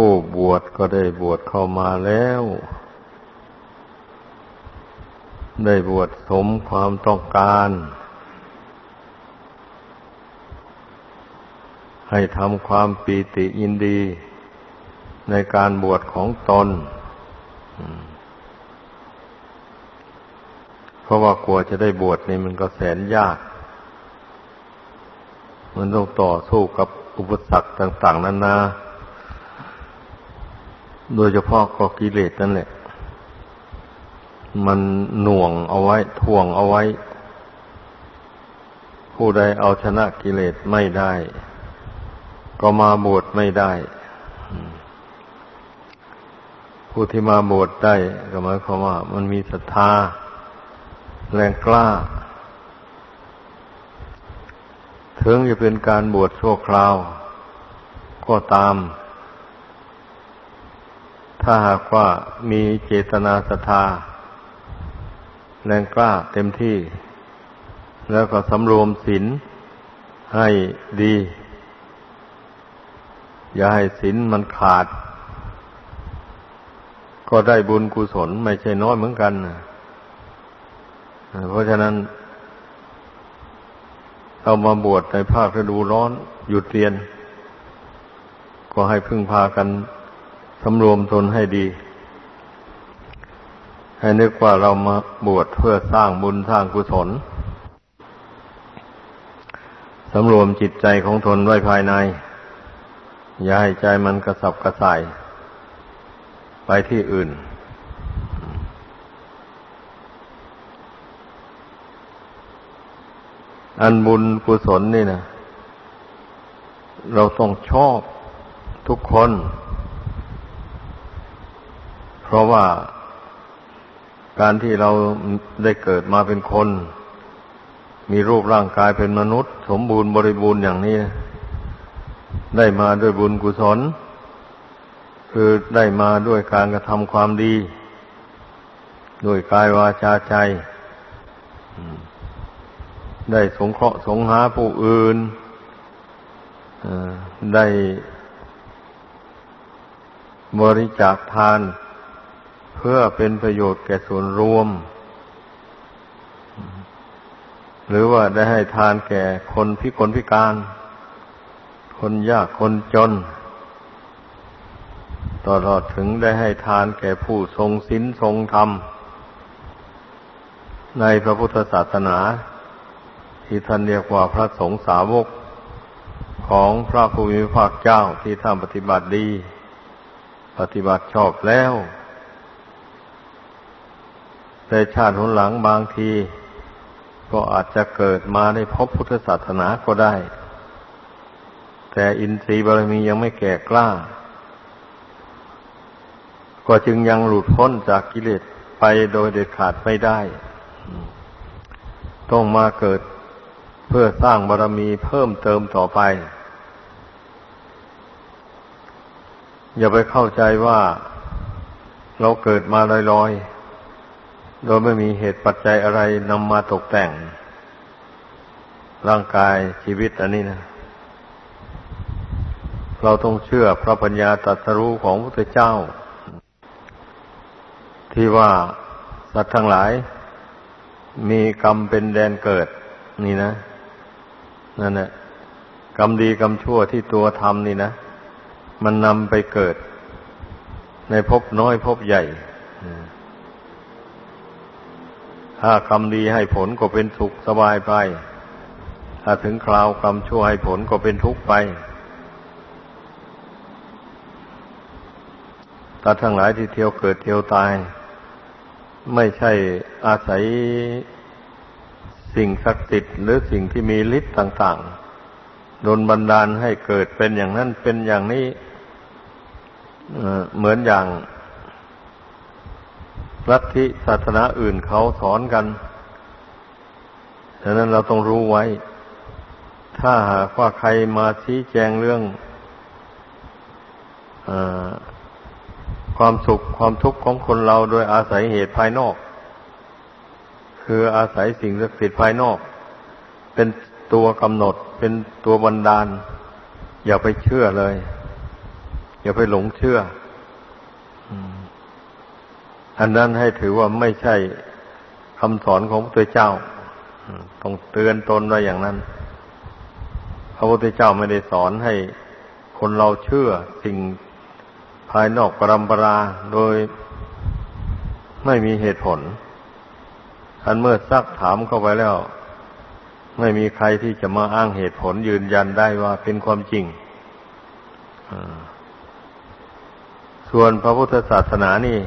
ผู้บวชก็ได้บวชเข้ามาแล้ว ได้บวชสมความต้องการ ให้ทำความปีติยินดีในการบวชของตน เพราะว่ากลัวจะได้บวชนี่มันก็แสนยาก มันต้องต่อสู้กับอุปสรรคต่าง ๆนานา โดยเฉพาะก็กิเลสนั่นแหละ มันหน่วงเอาไว้ท่วงเอาไว้ ผู้ใดเอาชนะกิเลสไม่ได้ ก็มาบวชไม่ได้ ผู้ที่มาบวชได้ก็หมายความว่า มันมีศรัทธาแรงกล้า ถึงจะเป็นการบวชชั่วคราว ก็ตาม ถ้าหากว่ามีเจตนาศรัทธาแรงกล้าเต็มที่ แล้วก็สำรวมศีลให้ดี อย่าให้ศีลมันขาด ก็ได้บุญกุศลไม่ใช่น้อยเหมือนกันเพราะฉะนั้นเอามาบวชในภาคฤดูร้อนหยุดเรียน ก็ให้พึ่งพากัน สำรวมตนให้ดี ให้นึกว่าเรามาบวชเพื่อสร้างบุญสร้างกุศลสำรวมจิตใจของตนไว้ภายใน อย่าให้ใจมันกระสับกระส่าย ไปที่อื่น อันบุญกุศลนี่นะเราต้องชอบทุกคน เพราะว่าการที่เราได้เกิดมาเป็นคน มีรูปร่างกายเป็นมนุษย์ สมบูรณ์บริบูรณ์อย่างนี้ ได้มาด้วยบุญกุศล คือได้มาด้วยการกระทำความดี ด้วยกายวาจาใจ ได้สงเคราะห์สงหาผู้อื่นได้บริจาคทาน เพื่อเป็นประโยชน์แก่ส่วนรวม หรือว่าได้ให้ทานแก่คนพิกลพิการ คนยากคนจน ตลอดถึงได้ให้ทานแก่ผู้ทรงศีลทรงธรรม ในพระพุทธศาสนา ที่ท่านเรียกว่าพระสงฆ์สาวกของพระภูมิภาคเจ้าที่ท่านปฏิบัติดี ปฏิบัติชอบแล้ว แต่ชาติหนหลังบางที ก็อาจจะเกิดมาได้พบพุทธศาสนาก็ได้ แต่อินทรีย์บารมียังไม่แก่กล้า ก็จึงยังหลุดพ้นจากกิเลสไปโดยเด็ดขาดไม่ได้ ต้องมาเกิดเพื่อสร้างบารรมีเพิ่มเติมต่อไป อย่าไปเข้าใจว่าเราเกิดมาลอยๆ โดยไม่มีเหตุปัจจัยอะไรนำมาตกแต่ง ร่างกายชีวิตอันนี้นะ เราต้องเชื่อพระปัญญาตรัสรู้ของพระพุทธเจ้า ที่ว่าสัตว์ทั้งหลาย มีกรรมเป็นแดนเกิด นี่นะนั่นแหละกรรมดีกรรมชั่วที่ตัวทำนี่นะ มันนำไปเกิด ในภพน้อยภพใหญ่ ถ้ากรรมดีให้ผลก็เป็นสุขสบายไป ถ้าถึงคราวกรรมชั่วให้ผลก็เป็นทุกข์ไปตาทั้งหลายที่เที่ยวเกิดเที่ยวตาย ไม่ใช่อาศัยสิ่งศักดิ์สิทธิ์หรือสิ่งที่มีฤทธิ์ต่างๆโดนบันดาลให้เกิดเป็นอย่างนั้นเป็นอย่างนี้เหมือนอย่าง ลัทธิศาสนาอื่นเขาสอนกันฉะนั้นเราต้องรู้ไว้ ถ้าหากว่าใครมาชี้แจงเรื่องอความสุขความทุกข์ของคนเราโดยอาศัยเหตุภายนอก คืออาศัยสิ่งศักดิ์สิทธิ์ภายนอก เป็นตัวกำหนดเป็นตัวบันดาล อย่าไปเชื่อเลย อย่าไปหลงเชื่อ อันนั้นให้ถือว่าไม่ใช่คำสอนของพระพุทธเจ้าต้องเตือนตนไว้อย่างนั้น พระพุทธเจ้าไม่ได้สอนให้คนเราเชื่อสิ่งภายนอกปรำปราโดยไม่มีเหตุผล อันเมื่อซักถามเข้าไปแล้ว ไม่มีใครที่จะมาอ้างเหตุผลยืนยันได้ว่าเป็นความจริง ส่วนพระพุทธศาสนานี่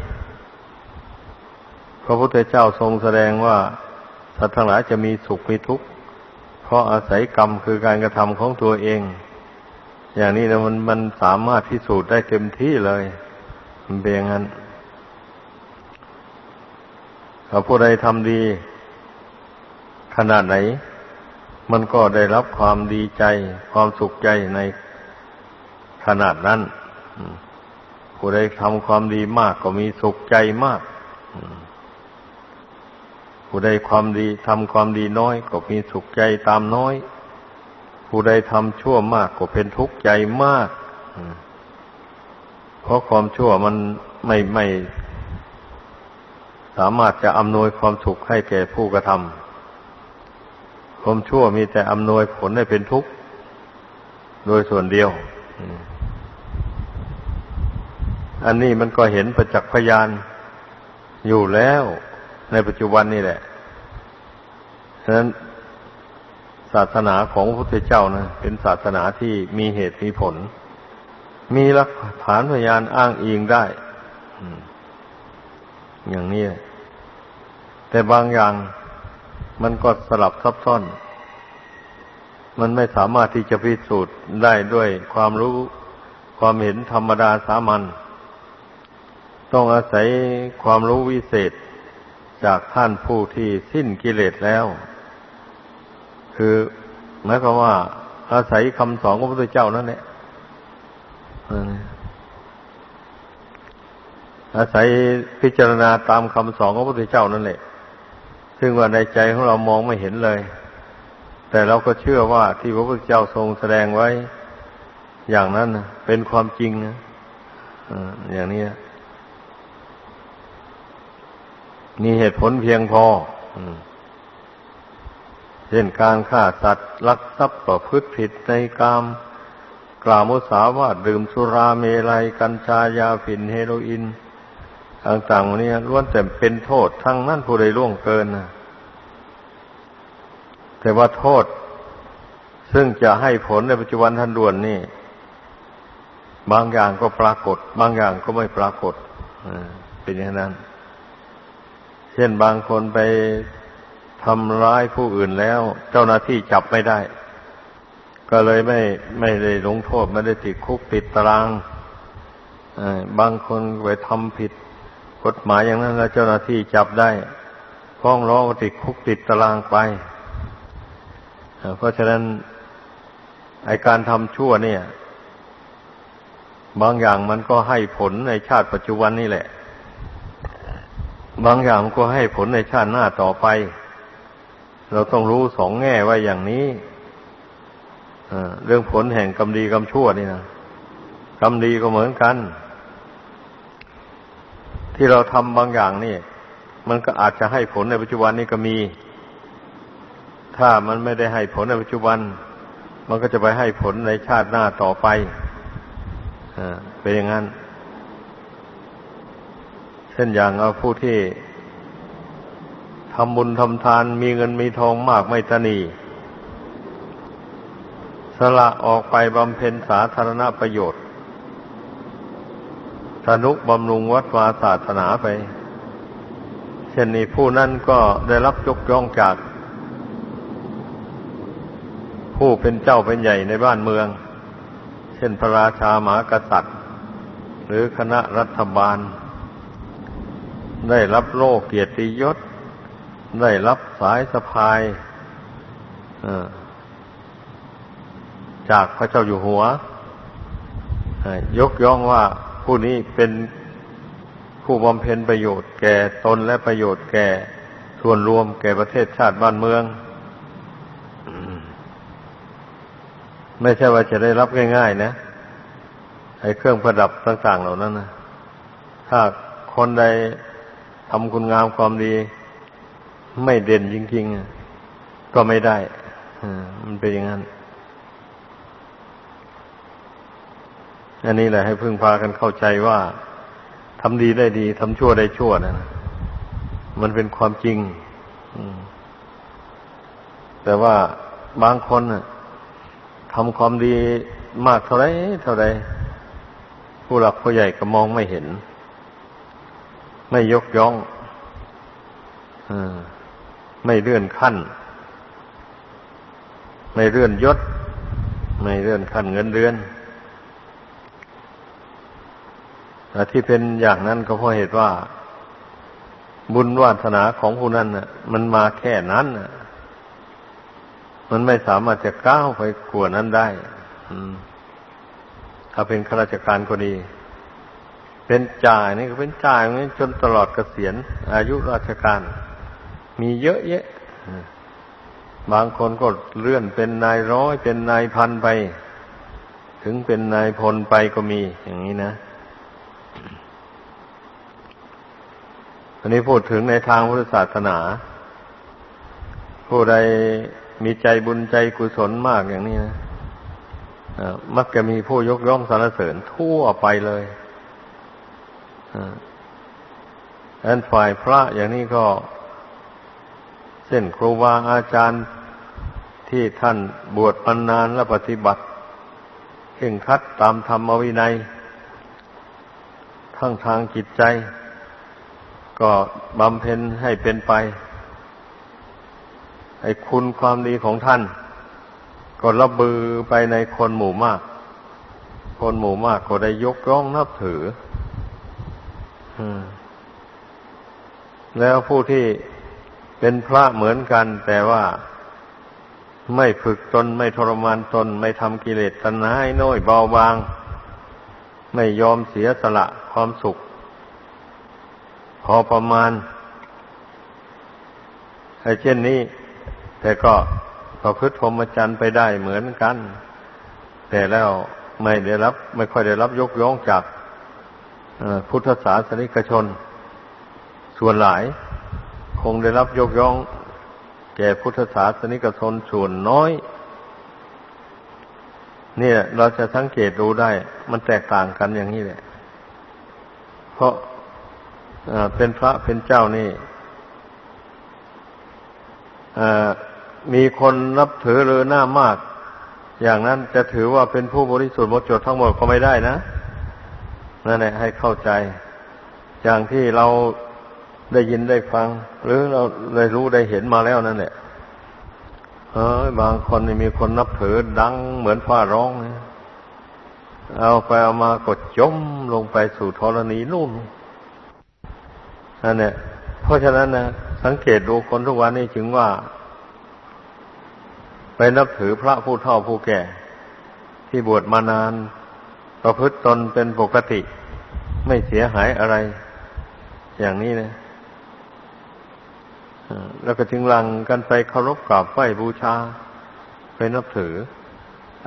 ระพุทธเจ้าทรงแสดงว่าสัตว์ทั้งหลายจะมีสุขมีทุกข์เพราะอาศัยกรรมคือการกระทำของตัวเอง อย่างนี้นะมันมันสามารถพิสูจน์ได้เต็มที่เลยมันเป็นอย่างนั้นถ้าผู้ใดทำดี ขนาดไหน มันก็ได้รับความดีใจ ความสุขใจในขนาดนั้นผู้ใดทำความดีมากก็มีสุขใจมาก ผู้ใดความดีทำความดีน้อย ก็มีสุขใจตามน้อย ผู้ใดทำชั่วมากก็เป็นทุกข์ใจมาก เพราะความชั่วมันไม่ไม่ สามารถจะอำนวยความสุขให้แก่ผู้กระทำความชั่วมีแต่อำนวยผลให้เป็นทุกข์โดยส่วนเดียว อันนี้มันก็เห็นประจักษ์พยานอยู่แล้ว ในปัจจุบันนี่แหละฉะนั้นศาสนาของพระพุทธเจ้านะเป็นศาสนาที่มีเหตุมีผล มีหลักฐานพยานอ้างอิงได้อย่างนี้ แต่บางอย่างมันก็สลับซับซ้อน มันไม่สามารถที่จะพิสูจน์ได้ด้วยความรู้ความเห็นธรรมดาสามัญต้องอาศัยความรู้วิเศษ จากท่านผู้ที่สิ้นกิเลสแล้ว คือหมายความว่า อาศัยคำสอนของพระพุทธเจ้านั่นแหละอาศัยพิจารณาตามคำสอนของพระพุทธเจ้านั่นแหละซึ่งว่าในใจของเรามองไม่เห็นเลย แต่เราก็เชื่อว่าที่พระพุทธเจ้าทรงแสดงไว้ อย่างนั้นเป็นความจริงนะอย่างนี้ มีเหตุผลเพียงพอเช่นการฆ่าสัตว์ลักทรัพย์ประพฤติผิดในกามกล่าวมุสาวาทดื่มสุราเมลัย กัญชายาฝิ่นเฮโรอีนต่างๆวันนี้ล้วนแต่เป็นโทษทั้งนั้นผู้ใดล่วงเกินนะแต่ว่าโทษ ซึ่งจะให้ผลในปัจจุบันทันด่วนนี่ บางอย่างก็ปรากฏ บางอย่างก็ไม่ปรากฏเป็นอย่างนั้น ช่นบางคนไปทำร้ายผู้อื่นแล้ว เจ้าหน้าที่จับไม่ได้ ก็เลยไม่ไม่ได้ลงโทษไม่ได้ติดคุกติดตารางบางคนไปทำผิดกฎหมายอย่างนั้นแล้วเจ้าหน้าที่จับได้ฟ้องร้องติดคุกติดตารางไปเพราะฉะนั้นไอการทำชั่วเนี่ย บางอย่างมันก็ให้ผลในชาติปัจจุบันนี่แหละ บางอย่างก็ให้ผลในชาติหน้าต่อไป เราต้องรู้สองแง่ไว้อย่างนี้เรื่องผลแห่งกรรมดีกรรมชั่วนี่นะกรรมดีก็เหมือนกัน ที่เราทำบางอย่างนี่ มันก็อาจจะให้ผลในปัจจุบันนี่ก็มี ถ้ามันไม่ได้ให้ผลในปัจจุบัน มันก็จะไปให้ผลในชาติหน้าต่อไปอเป็นอย่างนั้น ช่นอย่างเอาผู้ที่ทำบุญทำทานมีเงินมีทองมากไม่ตนีสละออกไปบำเพ็ญสาธารณประโยชน์สนุกบำรุงวัดวาศาสนาไป เช่นนี้ผู้นั้นก็ได้รับยกย่องจาก ผู้เป็นเจ้าเป็นใหญ่ในบ้านเมือง เช่นพระราชาหมากษัตริย์ หรือคณะรัฐบาล ได้รับโลกเกียรติยศ ได้รับสายสะพายจากพระเจ้าอยู่หัว ยกย่องว่าผู้นี้เป็นผู้บำเพ็ญประโยชน์แก่ตนและประโยชน์แก่ส่วนรวมแก่ประเทศชาติบ้านเมือง ไม่ใช่ว่าจะได้รับง่ายๆนะไอ้เครื่องประดับต่างๆเหล่านั้นนะถ้าคนใด ทำคุณงามความดี ไม่เด่นจริงๆ ก็ไม่ได้มันเป็นอย่างนั้น อันนี้แหละให้พึ่งพากันเข้าใจว่าทำดีได้ดีทำชั่วได้ชั่วนะมันเป็นความจริงแต่ว่าบางคนทำความดีมากเท่าไรเท่าไรผู้หลักผู้ใหญ่ก็มองไม่เห็น ไม่ยกย่องอไม่เลื่อนขั้น ไม่เลื่อนยศ ไม่เลื่อนขั้นเงินเดือนที่เป็นอย่างนั้นก็เพราะเหตุว่า บุญวาสนาของผู้นั้นน่ะ มันมาแค่นั้นน่ะ มันไม่สามารถจะก้าวไปกว่านั้นได้ถ้าเป็นข้าราชการก็ดี เป็นจ่ายนี่ก็เป็นจ่ายนี้จนตลอดเกษียณอายุราชการ มีเยอะแยะ บางคนก็เลื่อนเป็นนายร้อย เป็นนายพันไป ถึงเป็นนายพลไปก็มีอย่างนี้นะอันนี้พูดถึงในทางพุทธศาสนา ผู้ใดมีใจบุญใจกุศลมากอย่างนี้นะมักจะมีผู้ยกย่องสรรเสริญทั่วไปเลย อันฝ่ายพระอย่างนี้ก็เส้นครูบาอาจารย์ที่ท่านบวชมานานและปฏิบัติเข่งคัดตามธรรมวินัย ทั้งทางจิตใจ ก็บำเพ็ญให้เป็นไปไอ้คุณความดีของท่าน ก็ระบือไปในคนหมู่มาก คนหมู่มากก็ได้ยกย่องนับถือ แล้วผู้ที่เป็นพระเหมือนกัน แต่ว่าไม่ฝึกตนไม่ทรมานตน ไม่ทำกิเลสตัณหาให้น้อยเบาบาง ไม่ยอมเสียสละความสุข พอประมาณไอ้เช่นนี้ แต่ก็ประพฤติพรหมจรรย์ไปได้เหมือนกัน แต่แล้วไม่ได้รับ ไม่ค่อยได้รับยกย่องจาก พุทธศาสนิกชน ส่วนหลาย คงได้รับยกย่อง แก่พุทธศาสนิกชนส่วนน้อย เนี่ย เราจะสังเกตดูได้ มันแตกต่างกันอย่างนี้แหละ เพราะเป็นพระเป็นเจ้านี่มีคนนับถือหรือหน้ามาก อย่างนั้นจะถือว่าเป็นผู้บริสุทธิ์หมดจดทั้งหมดก็ไม่ได้นะ นั่นแหละให้เข้าใจ อย่างที่เราได้ยินได้ฟัง หรือเราได้รู้ได้เห็นมาแล้วนั่นแหละเออบางคนมีคนนับถือดังเหมือนฟ้าร้องเอาไปเอามากดจมลงไปสู่ธรณีนู่นนั่นเนี่ยเพราะฉะนั้นนะสังเกตดูคนทุกวันนี้ถึงว่า ไปนับถือพระผู้เฒ่าผู้แก่ ที่บวชมานาน ประพฤติตนเป็นปกติ ไม่เสียหายอะไร อย่างนี้นะแล้วก็จึงลังกันไปเคารพกราบไหว้บูชา ไปนับถือ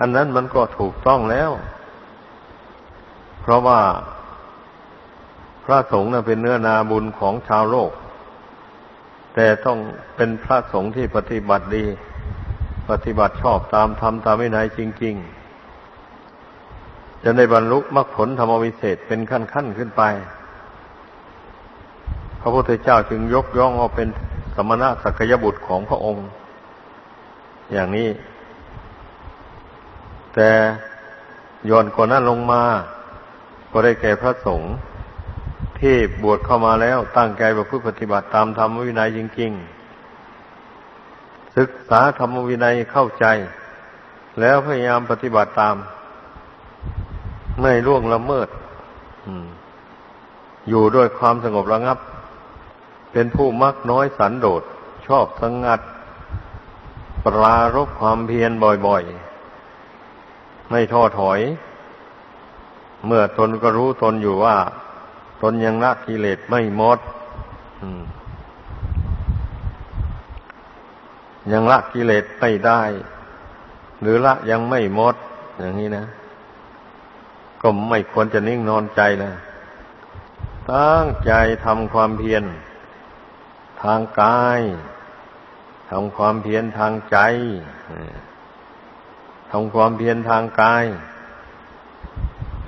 อันนั้นมันก็ถูกต้องแล้ว เพราะว่าพระสงฆ์นะเป็นเนื้อนาบุญของชาวโลก แต่ต้องเป็นพระสงฆ์ที่ปฏิบัติดี ปฏิบัติชอบตามธรรมตามวินัยจริง ๆ จะได้บรรลุมรรคผลธรรมวิเศษเป็นขั้นๆขึ้นไป พระพุทธเจ้าจึงยกย่องว่าเป็นสมณะสักยบุตรของพระองค์ อย่างนี้ แต่ย้อนกว่านั้นลงมา ก็ได้แก่พระสงฆ์ที่บวชเข้ามาแล้วตั้งใจประพฤติปฏิบัติตามธรรมวินัยจริง ๆ ศึกษาธรรมวินัยเข้าใจ แล้วพยายามปฏิบัติตาม ไม่ล่วงละเมิดอยู่ด้วยความสงบระงับ เป็นผู้มักน้อยสันโดษ ชอบสงัด ปรารบความเพียรบ่อยๆ ไม่ท้อถอย เมื่อตนก็รู้ตนอยู่ว่า ตนยังละกิเลสไม่หมดยังละกิเลสไม่ได้ หรือละยังไม่หมด อย่างนี้นะ ก็ไม่ควรจะนิ่งนอนใจนะ ตั้งใจทำความเพียรทางกายทำความเพียรทางใจทำความเพียรทางกาย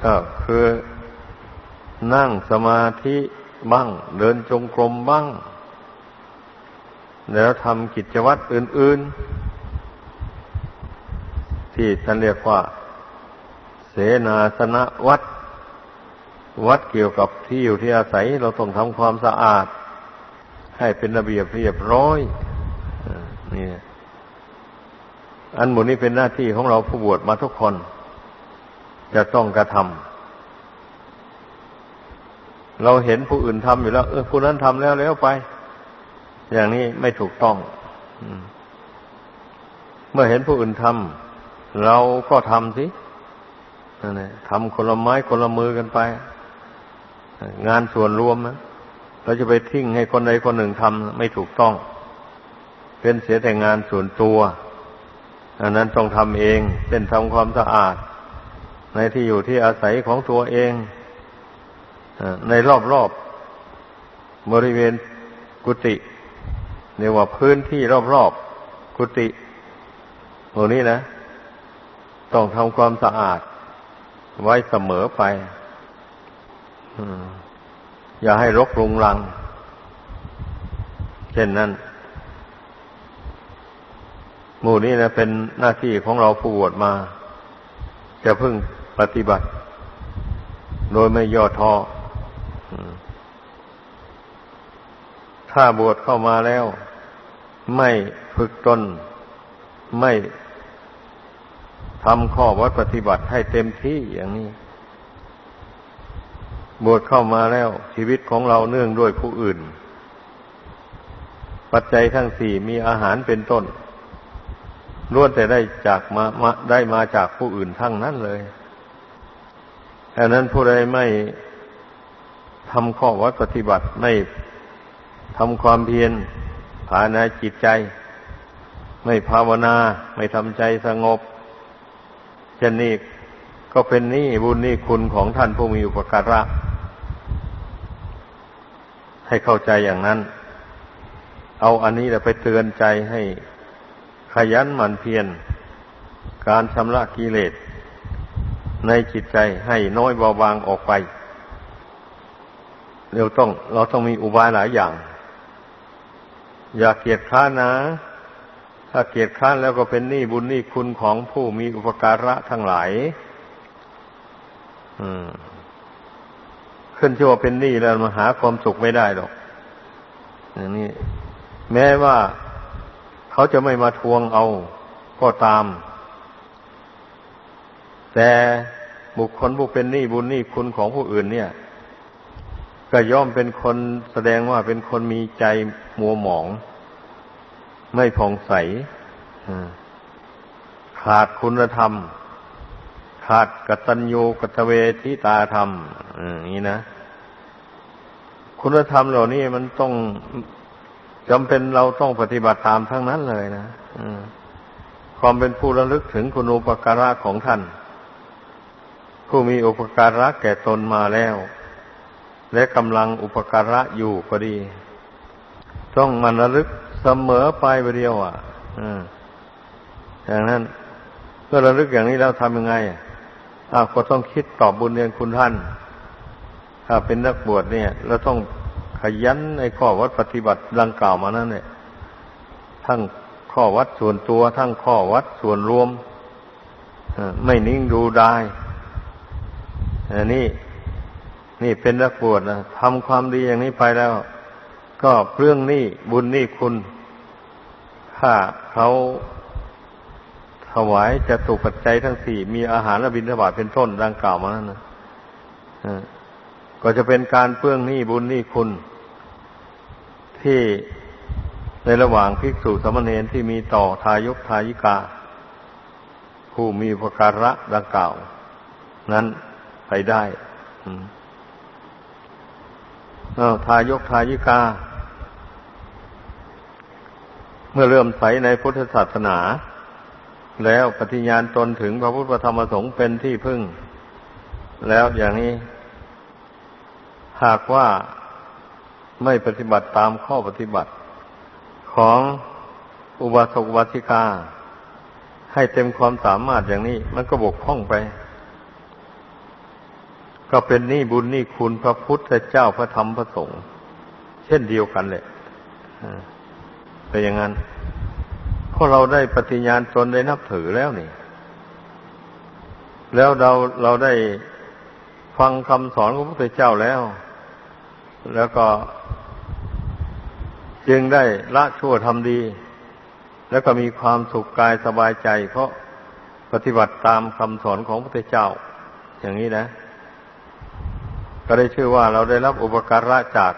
ก็คือนั่งสมาธิบ้าง เดินจงกรมบ้าง แล้วทำกิจวัตรอื่น ๆ ที่ท่านเรียกว่า เสนาสนะวัด วัดเกี่ยวกับที่อยู่ที่อาศัย เราต้องทำความสะอาด ให้เป็นระเบียบเรียบร้อยนี่อันหมดนี้เป็นหน้าที่ของเราผู้บวชมาทุกคน จะต้องกระทำเราเห็นผู้อื่นทำอยู่แล้วเออผู้นั้นทำแล้วแล้วไป อย่างนี้ไม่ถูกต้องเมื่อเห็นผู้อื่นทำเราก็ทำสิ นั่นแหละทำคนละไม้คนละมือกันไป งานส่วนรวมนะเราจะไปทิ้งให้คนใดคนหนึ่งทำไม่ถูกต้อง เป็นเสียแต่งานส่วนตัว อันนั้นต้องทำเองเช่นทำความสะอาด ในที่อยู่ที่อาศัยของตัวเองในรอบๆบริเวณกุฏิเรียกว่าพื้นที่รอบๆกุฏิตรงนี้นะ ต้องทำความสะอาด ไว้เสมอไปอย่าให้รกรุงรัง เช่นนั้น หมู่นี้นะเป็นหน้าที่ของเราผู้บวชมา จะพึ่งปฏิบัติ โดยไม่ย่อท้อถ้าบวชเข้ามาแล้ว ไม่ฝึกตนไม่ ทำข้อวัดปฏิบัติให้เต็มที่อย่างนี้ บวชเข้ามาแล้ว ชีวิตของเราเนื่องด้วยผู้อื่น ปัจจัยทั้งสี่มีอาหารเป็นต้นล้วนแต่ได้จากมามาได้มาจากผู้อื่นทั้งนั้นเลยดังนั้นผู้ใดไม่ทำข้อวัดปฏิบัติไม่ทำความเพียรภายในจิตใจ ไม่ภาวนา ไม่ทำใจสงบ เช่นนี้ก็เป็นนี่บุญนี่คุณของท่านผู้มีอุปการะ ให้เข้าใจอย่างนั้น เอาอันนี้แหละไปเตือนใจให้ขยันหมั่นเพียรการชำระกิเลสในจิตใจให้น้อยเบาบางออกไปเราต้อง เราต้องมีอุบายหลายอย่าง อย่าเกียจค้านนะ ถ้าเกียจค้านแล้วก็เป็นหนี้บุญหนี้คุณของผู้มีอุปการะทั้งหลาย อืม ขึ้นชื่อว่าเป็นหนี้แล้วมาหาความสุขไม่ได้หรอกอย่างนี้ แม้ว่าเขาจะไม่มาทวงเอาก็ตาม แต่บุคคลผู้เป็นหนี้บุญหนี้คุณของผู้อื่น เนี่ย ก็ย่อมเป็นคนแสดงว่าเป็นคนมีใจมัวหมอง ไม่ผ่องใสขาดคุณธรรม ขาดกตัญญูกตเวทิตาธรรมอย่างนี้นะ คุณธรรมเหล่านี้มันต้องจำเป็นเราต้องปฏิบัติตามทั้งนั้นเลยนะความเป็นผู้ระลึกถึงคุณอุปการะของท่าน ผู้มีอุปการะแก่ตนมาแล้ว และกำลังอุปการะอยู่ก็ดี ต้องมันระลึก เสมอไปเดียวอะอย่างนั้นเมื่อระลึกอย่างนี้แล้วทำยังไงอะก็ต้องคิดตอบบุญเรียนคุณท่าน ถ้าเป็นนักบวชเนี่ยเราต้องขยันในข้อวัดปฏิบัติดังกล่าวมานั่นเนี่ยทั้งข้อวัดส่วนตัว ทั้งข้อวัดส่วนรวมไม่นิ่งดูได้อันนี้นี่เป็นนักบวชนะทำความดีอย่างนี้ไปแล้ว ก็เรื่องนี้บุญนี่คุณ ถ้าเขาถวายจะตุปัจจัยทั้งสี่มีอาหารและบิณฑบาตเป็นต้นดังกล่าวมานั้นนะก็จะเป็นการเปื้องหนี้บุญหนี้คุณ ที่ในระหว่างภิกษุสมณเณรที่มีต่อทายกทายิกา ผู้มีภการะดังกล่าว นั้นไปได้ทายกทายิกา เมื่อเริ่มใสในพุทธศาสนา แล้วปฏิญาณตนถึงพระพุทธธรรมสงฆ์เป็นที่พึ่ง แล้วอย่างนี้ หากว่าไม่ปฏิบัติตามข้อปฏิบัติของอุบาสกอุบาสิกา ให้เต็มความสามารถอย่างนี้ มันก็บกพร่องไป ก็เป็นหนี้บุญหนี้คุณพระพุทธเจ้าพระธรรมพระสงฆ์เช่นเดียวกันเลย แต่อย่างนั้นเพราะเราได้ปฏิญาณตนได้นับถือแล้วนี่ แล้วเราเราได้ฟังคำสอนของพระพุทธเจ้าแล้ว แล้วก็ จึงได้ละชั่วทำดี แล้วก็มีความสุขกายสบายใจ เพราะปฏิบัติตามคำสอนของพระพุทธเจ้า อย่างนี้นะ ก็ได้ชื่อว่าเราได้รับอุปการะจาก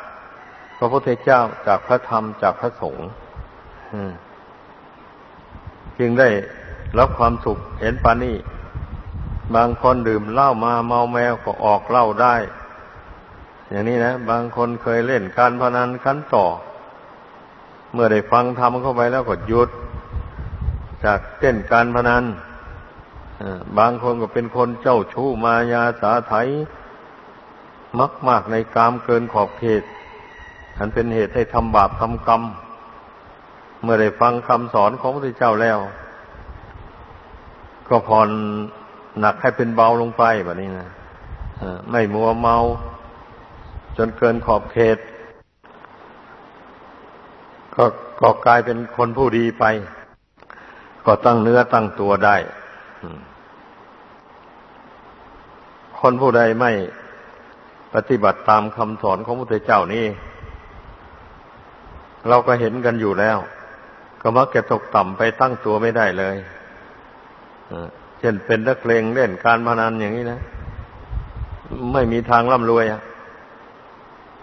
พระพุทธเจ้าจากพระธรรมจากพระสงฆ์ จึงได้รับความสุขเห็นปานี่บางคนดื่มเหล้ามาเมาแมวก็ออกเหล้าได้ อย่างนี้นะ บางคนเคยเล่นการพนันขันต่อ เมื่อได้ฟังธรรมเข้าไปแล้วก็หยุด จากเต้นการพนันบางคนก็เป็นคนเจ้าชู้มายาสาไถมักมากในกามเกินขอบเขตอันเป็นเหตุให้ทำบาปทำกรรม เมื่อได้ฟังคำสอนของพระพุทธเจ้าแล้ว ก็ผ่อนหนักให้เป็นเบาลงไปแบบนี้นะไม่มัวเมา จนเกินขอบเขต ก็ก็กลายเป็นคนผู้ดีไป ก็ตั้งเนื้อตั้งตัวได้คนผู้ใดไม่ปฏิบัติตามคำสอนของพระพุทธเจ้านี่ เราก็เห็นกันอยู่แล้ว ก็มักจะตกต่ำไปตั้งตัวไม่ได้เลยเช่นเป็นนักเลงเล่นการพนันอย่างนี้นะ ไม่มีทางร่ำรวยอะ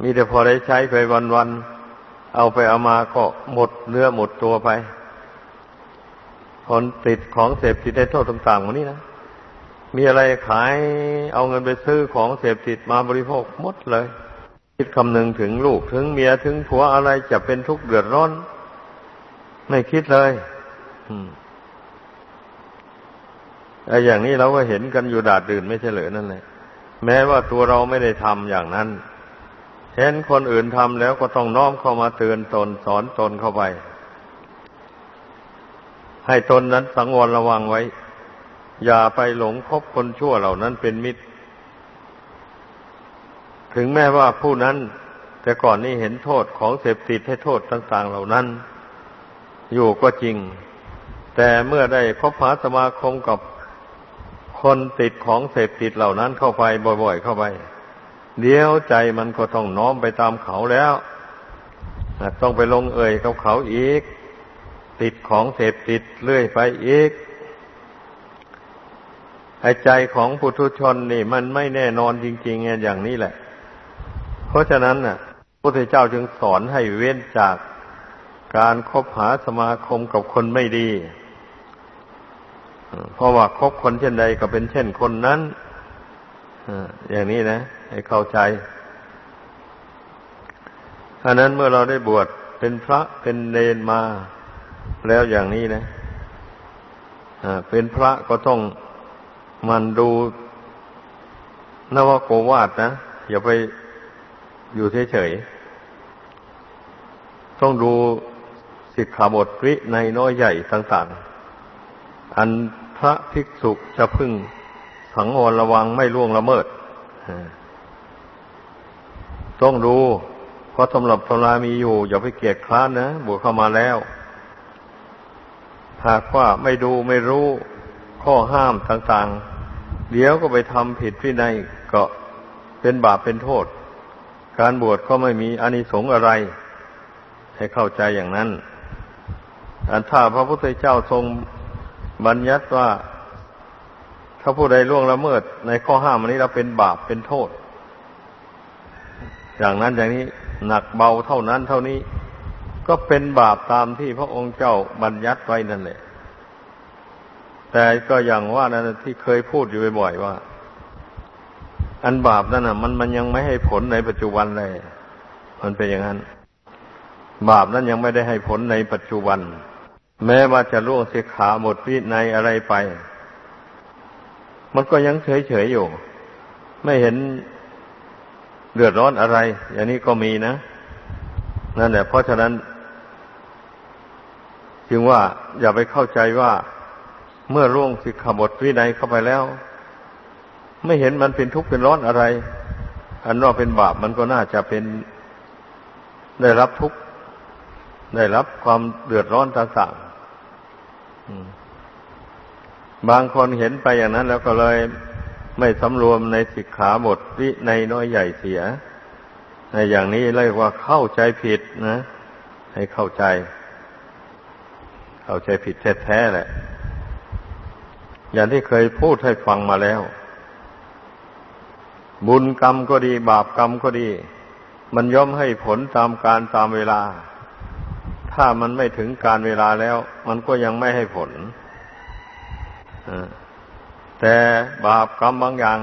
มีแต่พอได้ใช้ไปวันๆ เอาไปเอามาก็หมดเนื้อหมดตัวไปคนติดของเสพติดในโทษต่างๆวันนี้นะ มีอะไรขายเอาเงินไปซื้อของเสพติดมาบริโภคหมดเลย คิดคำนึงถึงลูกถึงเมียถึงผัวอะไรจะเป็นทุกข์เดือดร้อน ไม่คิดเลยอืมไอ้อย่างนี้เราก็เห็นกันอยู่ดาดดื่นไม่ใช่เหรือนั่นแหละแม้ว่าตัวเราไม่ได้ทำอย่างนั้น เห็นคนอื่นทำแล้วก็ต้องน้อมเข้ามาเตือนตนสอนตนเข้าไป ให้ตนนั้นสังวรระวังไว้ อย่าไปหลงคบคนชั่วเหล่านั้นเป็นมิตร ถึงแม้ว่าผู้นั้น แต่ก่อนนี้เห็นโทษของเสพติดให้โทษต่าง ๆ เหล่านั้น อยู่ก็จริง แต่เมื่อได้คบหาสมาคมกับคนติดของเสพติดเหล่านั้นเข้าไปบ่อย ๆ เข้าไป เดี๋ยวใจมันก็ต้องน้อมไปตามเขาแล้วต้องไปลงเอ่ยกับเขาอีก ติดของเสพติดเรื่อยไปอีกไอ้ใจของปุถุชนนี่ มันไม่แน่นอนจริงๆอย่างนี้แหละ เพราะฉะนั้นน่ะพระพุทธเจ้าจึงสอนให้เว้นจาก การคบหาสมาคมกับคนไม่ดี เพราะว่าคบคนเช่นใดก็เป็นเช่นคนนั้นอย่างนี้นะ ให้เข้าใจอันนั้นเมื่อเราได้บวชเป็นพระเป็นเนนมาแล้วอย่างนี้นะเป็นพระก็ต้องมันดูนวโกวาดนะ อย่าไปอยู่เฉยๆต้องดู สิกขาบทวิในน้อยใหญ่ต่างๆ อันพระภิกษุจะพึงสังวรระวังไม่ล่วงละเมิด ต้องดู เพราะสำหรับตำรามีอยู่ อย่าไปเกียดคร้านนะบวชเข้ามาแล้ว หากว่าไม่ดูไม่รู้ข้อห้ามต่างๆ เดี๋ยวก็ไปทำผิดวินัยก็เป็นบาปเป็นโทษ การบวชก็ไม่มีอานิสงส์อะไร ให้เข้าใจอย่างนั้น ถ้าพระพุทธเจ้าทรงบัญญัติว่า ถ้าผู้ใดล่วงละเมิด ในข้อห้ามอันนี้เราเป็นบาปเป็นโทษ อย่างนั้นอย่างนี้หนักเบาเท่านั้นเท่านี้ ก็เป็นบาปตามที่พระองค์เจ้าบัญญัติไว้นั่นแหละ แต่ก็อย่างว่านั้นที่เคยพูดอยู่บ่อยๆว่า อันบาปนั่นน่ะ มันมันยังไม่ให้ผลในปัจจุบันเลย มันเป็นอย่างนั้น บาปนั้นยังไม่ได้ให้ผลในปัจจุบัน แม้ว่าจะล่วงเสิกขาหมดวิในอะไรไป มันก็ยังเฉยๆอยู่ ไม่เห็นเดือดร้อนอะไร อย่างนี้ก็มีนะนั่นแหละเพราะฉะนั้น จึงว่าอย่าไปเข้าใจว่าเมื่อร่วงสิกขาบทวินัยเข้าไปแล้ว ไม่เห็นมันเป็นทุกข์เป็นร้อนอะไร อันว่าเป็นบาปมันก็น่าจะเป็นได้รับทุกข์ได้รับความเดือดร้อนต่างๆ บางคนเห็นไปอย่างนั้น แล้วก็เลยไม่สำรวมในสิกขาบทวิในน้อยใหญ่เสีย ในอย่างนี้เรียกว่าเข้าใจผิดนะ ให้เข้าใจ เข้าใจผิดแท้ๆแหละ อย่างที่เคยพูดให้ฟังมาแล้ว บุญกรรมก็ดี บาปกรรมก็ดี มันย่อมให้ผลตามการตามเวลา ถ้ามันไม่ถึงการเวลาแล้ว มันก็ยังไม่ให้ผลแต่บาปกรรมบางอย่าง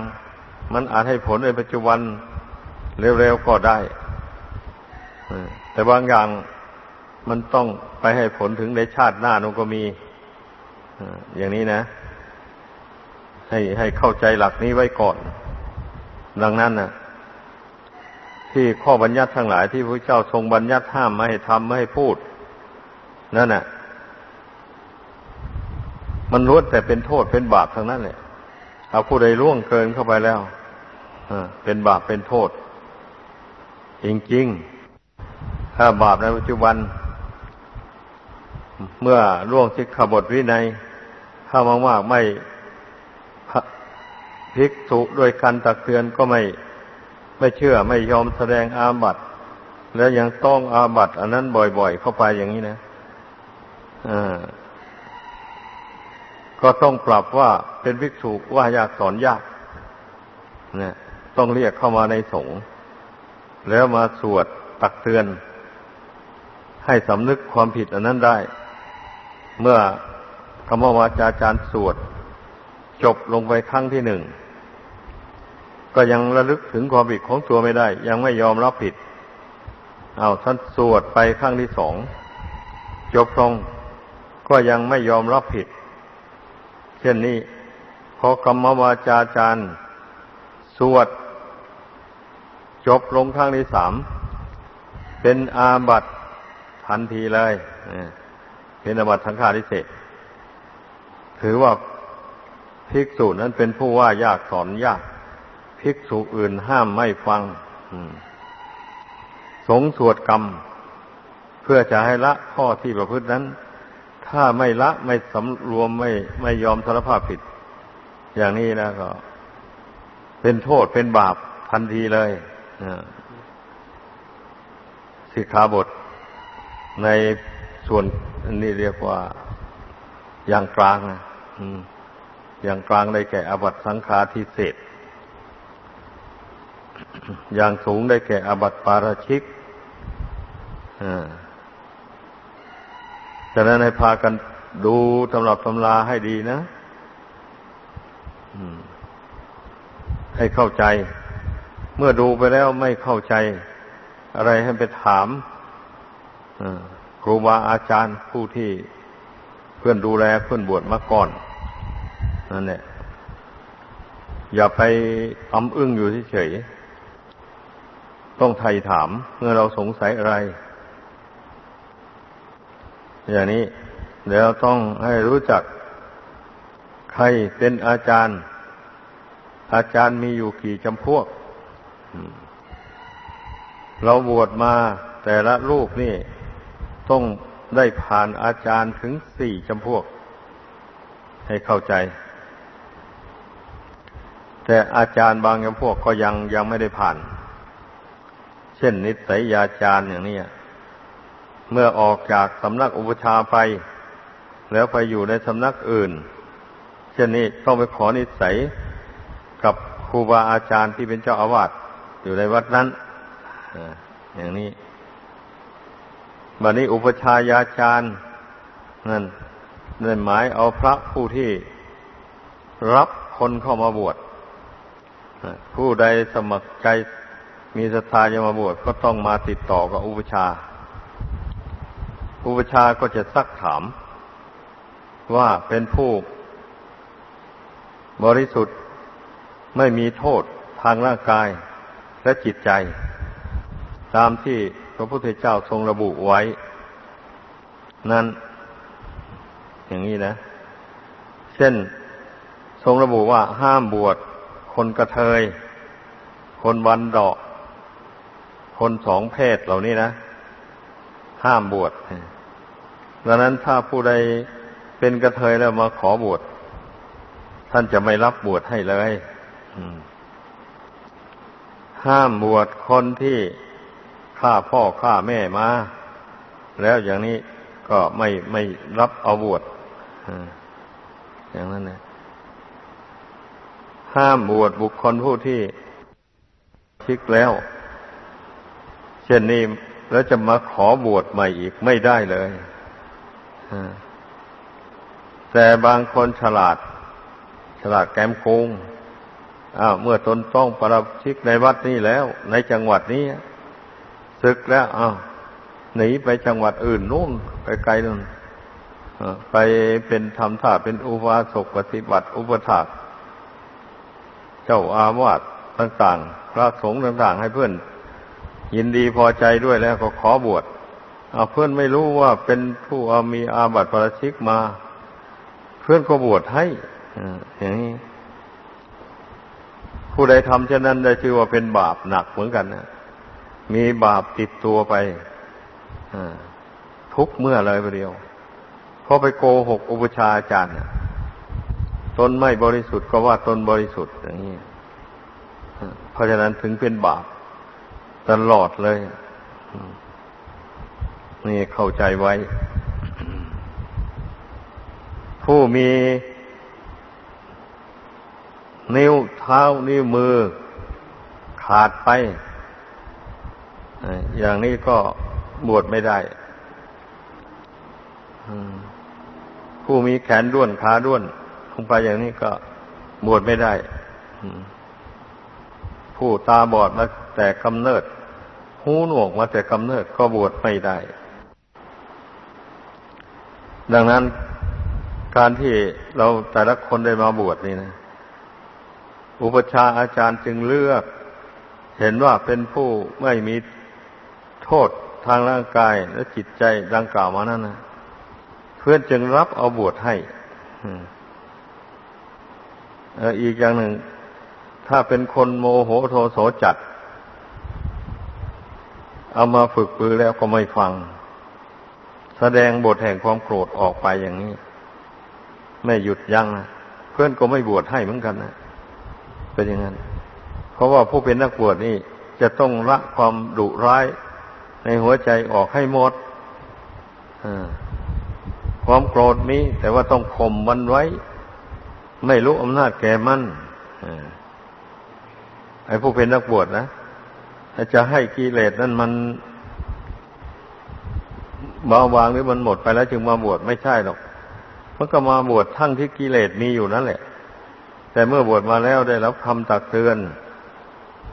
มันอาจให้ผลในปัจจุบันเร็วๆก็ได้แต่บางอย่างมันต้องไปให้ผลถึงในชาติหน้านู้นก็มีอย่างนี้นะ ให้ให้เข้าใจหลักนี้ไว้ก่อน ดังนั้นนะที่ข้อบัญญัติทั้งหลายที่พระเจ้าทรงบัญญัติห้ามไม่ให้ทำไม่ให้พูด นั่นน่ะ มันล้วนแต่เป็นโทษเป็นบาปทั้งนั้นแหละถ้าผู้ใดล่วงเกินเข้าไปแล้วเป็นบาปเป็นโทษ จริงๆ ถ้าบาปในปัจจุบัน เมื่อล่วงสิกขาบทวินัย ถ้ามากๆไม่พิกษุด้วยการตักเตือนก็ไม่ไม่เชื่อไม่ยอมแสดงอาบัตแล้วยังต้องอาบัตอันนั้นบ่อยๆ เข้าไปอย่างนี้นะ ก็ต้องปรับว่าเป็นภิกษุว่ายากสอนยากเนี่ยต้องเรียกเข้ามาในสงฆ์แล้วมาสวดตักเตือน ให้สำนึกความผิดอันนั้นได้ เมื่อธรรมวาจาจารย์สวด จบลงไปครั้งที่หนึ่ง ก็ยังระลึกถึงความผิดของตัวไม่ได้ ยังไม่ยอมรับผิด เอาท่านสวดไปครั้งที่สอง จบลง ก็ยังไม่ยอมรับผิด เช่นนี้พอกรรมวาจาจารย์ สวด จบลงครั้งที่สามเป็นอาบัตทันทีเลยเป็นอาบัตสังฆาทิเศษถือว่าภิกษุนั้นเป็นผู้ว่ายากสอนยากภิกษุอื่นห้ามไม่ฟังสงสวดกรรม เพื่อจะให้ละข้อที่ประพฤตินั้น ถ้าไม่ละไม่สำรวมไม่ไม่ยอมสารภาพผิด อย่างนี้นะก็ เป็นโทษเป็นบาปทันทีเลยสิกขาบท ในส่วนนี้เรียกว่าอย่างกลางนะอย่างกลางได้แก่อบัตสังฆาทิเศษ อย่างสูงได้แก่อบัตปาราชิกอ่า ฉะนั้นให้พากันดูตำรับตำราให้ดีนะให้เข้าใจ เมื่อดูไปแล้วไม่เข้าใจ อะไรให้ไปถามครูบาอาจารย์ผู้ที่เพื่อนดูแลเพื่อนบวชมาก่อนนั่นแหละอย่าไปอำอึ้งอยู่เฉยๆต้องไถ่ถาม เมื่อเราสงสัยอะไร อย่างนี้เดี๋ยวต้องให้รู้จัก ใครเป็นอาจารย์ อาจารย์มีอยู่กี่จำพวก เราบวชมาแต่ละรูปนี่ ต้องได้ผ่านอาจารย์ถึงสี่จำพวก ให้เข้าใจ แต่อาจารย์บางจำพวกก็ยังยังไม่ได้ผ่าน เช่นนิสัยอาจารย์อย่างนี้ เมื่อออกจากสำนักอุปชาไป แล้วไปอยู่ในสำนักอื่น เช่นนี้ต้องไปขอนิสัยกับครูบาอาจารย์ที่เป็นเจ้าอาวาสอยู่ในวัดนั้นอย่างนี้บัดนี้อุปชายาจารย์นั่นนั่นหมายเอาพระผู้ที่รับคนเข้ามาบวชผู้ใดสมัครใจมีศรัทธาจะมาบวชก็ต้องมาติดต่อกับอุปชา อุปชาก็จะซักถาม ว่าเป็นผู้บริสุทธิ์ไม่มีโทษทางร่างกายและจิตใจ ตามที่พระพุทธเจ้าทรงระบุไว้ นั้น อย่างนี้นะ เช่นทรงระบุว่าห้ามบวชคนกระเทย คนวันดอก คนสองเพศเหล่านี้นะ ห้ามบวช ดังนั้นถ้าผู้ใดเป็นกระเทยแล้วมาขอบวชท่านจะไม่รับบวชให้เลยห้ามบวชคนที่ฆ่าพ่อฆ่าแม่มา แล้วอย่างนี้ก็ไม่ไม่รับเอาบวชอย่างนั้นนะห้ามบวชบุคคลผู้ที่ชิกแล้ว เช่นนี้แล้วจะมาขอบวชใหม่อีกไม่ได้เลย แต่บางคนฉลาด ฉลาดแกมโกงอ้าวเมื่อตนต้องประชิกในวัดนี้แล้ว ในจังหวัดนี้ศึกแล้วอ้าวหนีไปจังหวัดอื่นนู่นไปไกลนู่นไปเป็นทำท่าเป็นอุบาสกปฏิบัติ อุปถากเจ้าอาวาสต่างๆ พระสงฆ์ต่างๆ ให้เพื่อน ยินดีพอใจด้วยแล้วก็ขอบวช เอาเพื่อนไม่รู้ว่าเป็นผู้มีอาบัติประชิกมา เพื่อนก็บวชให้อย่างนี้ผู้ใดทำเช่นนั้นได้ชื่อว่าเป็นบาปหนักเหมือนกันนะมีบาปติดตัวไปทุกเมื่อเลยประเดียวเพราะไปโกหกอุปชาอาจารย์ตนไม่บริสุทธิ์ก็ว่าตนบริสุทธิ์อย่างนี้เพราะฉะนั้นถึงเป็นบาปตลอดเลย นี่เข้าใจไว้ ผู้มี นิ้วเท้านิ้วมือ ขาดไป อย่างนี้ก็บวชไม่ได้ ผู้มีแขนด้วนขาด้วนลงไปอย่างนี้ก็บวชไม่ได้ผู้ตาบอดมาแต่กำเนิด หูหนวกมาแต่กำเนิดก็บวชไม่ได้ ดังนั้นการที่เราแต่ละคนได้มาบวชนี่นะ อุปชาอาจารย์จึงเลือก เห็นว่าเป็นผู้ไม่มีโทษทางร่างกายและจิตใจดังกล่าวมานั้นนะเพื่อนจึงรับเอาบวชให้อีกอย่างหนึ่ง ถ้าเป็นคนโมโหโทโสจัด เอามาฝึกปือแล้วก็ไม่ฟัง แสดงบทแห่งความโกรธออกไปอย่างนี้ ไม่หยุดยั้งนะเพื่อนก็ไม่บวชให้เหมือนกันนะเป็นอย่างนั้น เพราะว่าผู้เป็นนักบวชนี่จะต้องละความดุร้ายในหัวใจออกให้หมดความโกรธมีแต่ว่าต้องข่มมันไว้ ไม่รู้อำนาจแก่มันไอ้ผู้เป็นนักบวชนะจะให้กิเลสนั้นมัน เบาบางหรือมันหมดไปแล้วจึงมาบวชไม่ใช่หรอกมันก็มาบวชทั้งที่กิเลสมีอยู่นั่นแหละ แต่เมื่อบวชมาแล้วได้รับคำตักเตือน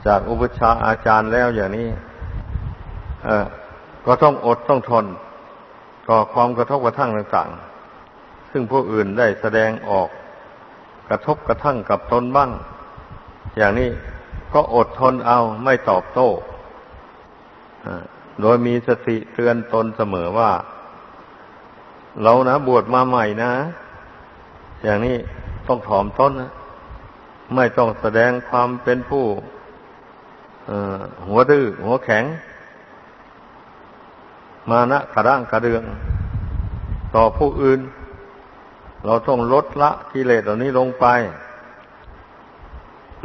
จากอุปชาอาจารย์แล้วอย่างนี้ เออก็ต้องอดต้องทน ต่อความกระทบกระทั่งต่างๆ ซึ่งผู้อื่นได้แสดงออก กระทบกระทั่งกับตนบ้าง อย่างนี้ก็อดทนเอาไม่ตอบโต้ โดยมีสติเตือนตนเสมอว่า เรานะบวชมาใหม่นะ อย่างนี้ต้องถ่อมต้นนะไม่ต้องแสดงความเป็นผู้หัวดื้อหัวแข็ง มานะกระด้างกระเดือง ต่อผู้อื่น เราต้องลดละกิเลสเหล่านี้ลงไป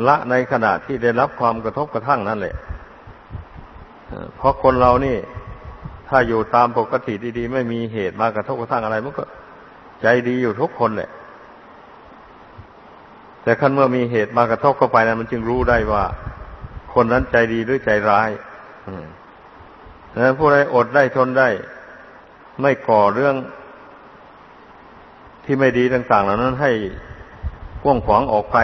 ละในขณะที่ได้รับความกระทบกระทั่งนั่นแหละ เพราะคนเรานี่ ถ้าอยู่ตามปกติดีๆ ไม่มีเหตุมากระทบกระทั่งอะไรมันก็ ใจดีอยู่ทุกคนแหละ แต่ขั้นเมื่อมีเหตุมากระทบเข้าไปนะมันจึงรู้ได้ว่า คนนั้นใจดีหรือใจร้ายดังนั้นผู้ใดอดได้ทนได้ ไม่ก่อเรื่องที่ไม่ดีต่างๆเหล่านั้นให้กว้างขวางออกไป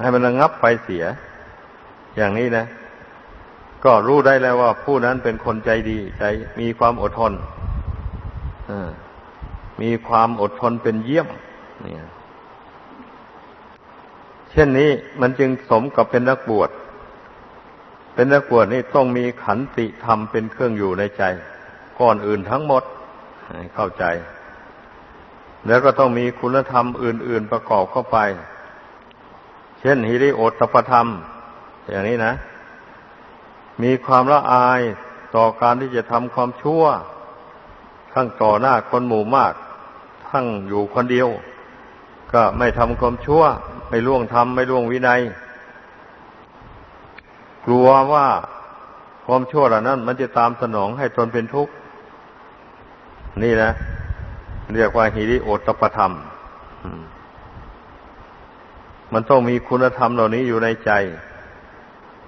ให้มันระงับไปเสีย อย่างนี้นะ ก็รู้ได้แล้วว่าผู้นั้นเป็นคนใจดีใจมีความอดทนมีความอดทนเป็นเยี่ยมเนี่ยเช่นนี้มันจึงสมกับเป็นนักบวช เป็นนักบวชนี่ต้องมีขันติธรรมเป็นเครื่องอยู่ในใจ ก่อนอื่นทั้งหมดเข้าใจ แล้วก็ต้องมีคุณธรรมอื่น ๆประกอบเข้าไป เช่นฮิริโอตปธรรม อย่างนี้นะ มีความละอายต่อการที่จะทำความชั่ว ทั้งต่อหน้าคนหมู่มาก ทั้งอยู่คนเดียว ก็ไม่ทำความชั่ว ไม่ล่วงทำไม่ล่วงวินัย กลัวว่าความชั่วเหล่านั้น มันจะตามสนองให้ตนเป็นทุกข์ นี่นะ เรียกว่าฮิริโอตปธรรม มันต้องมีคุณธรรมเหล่านี้อยู่ในใจ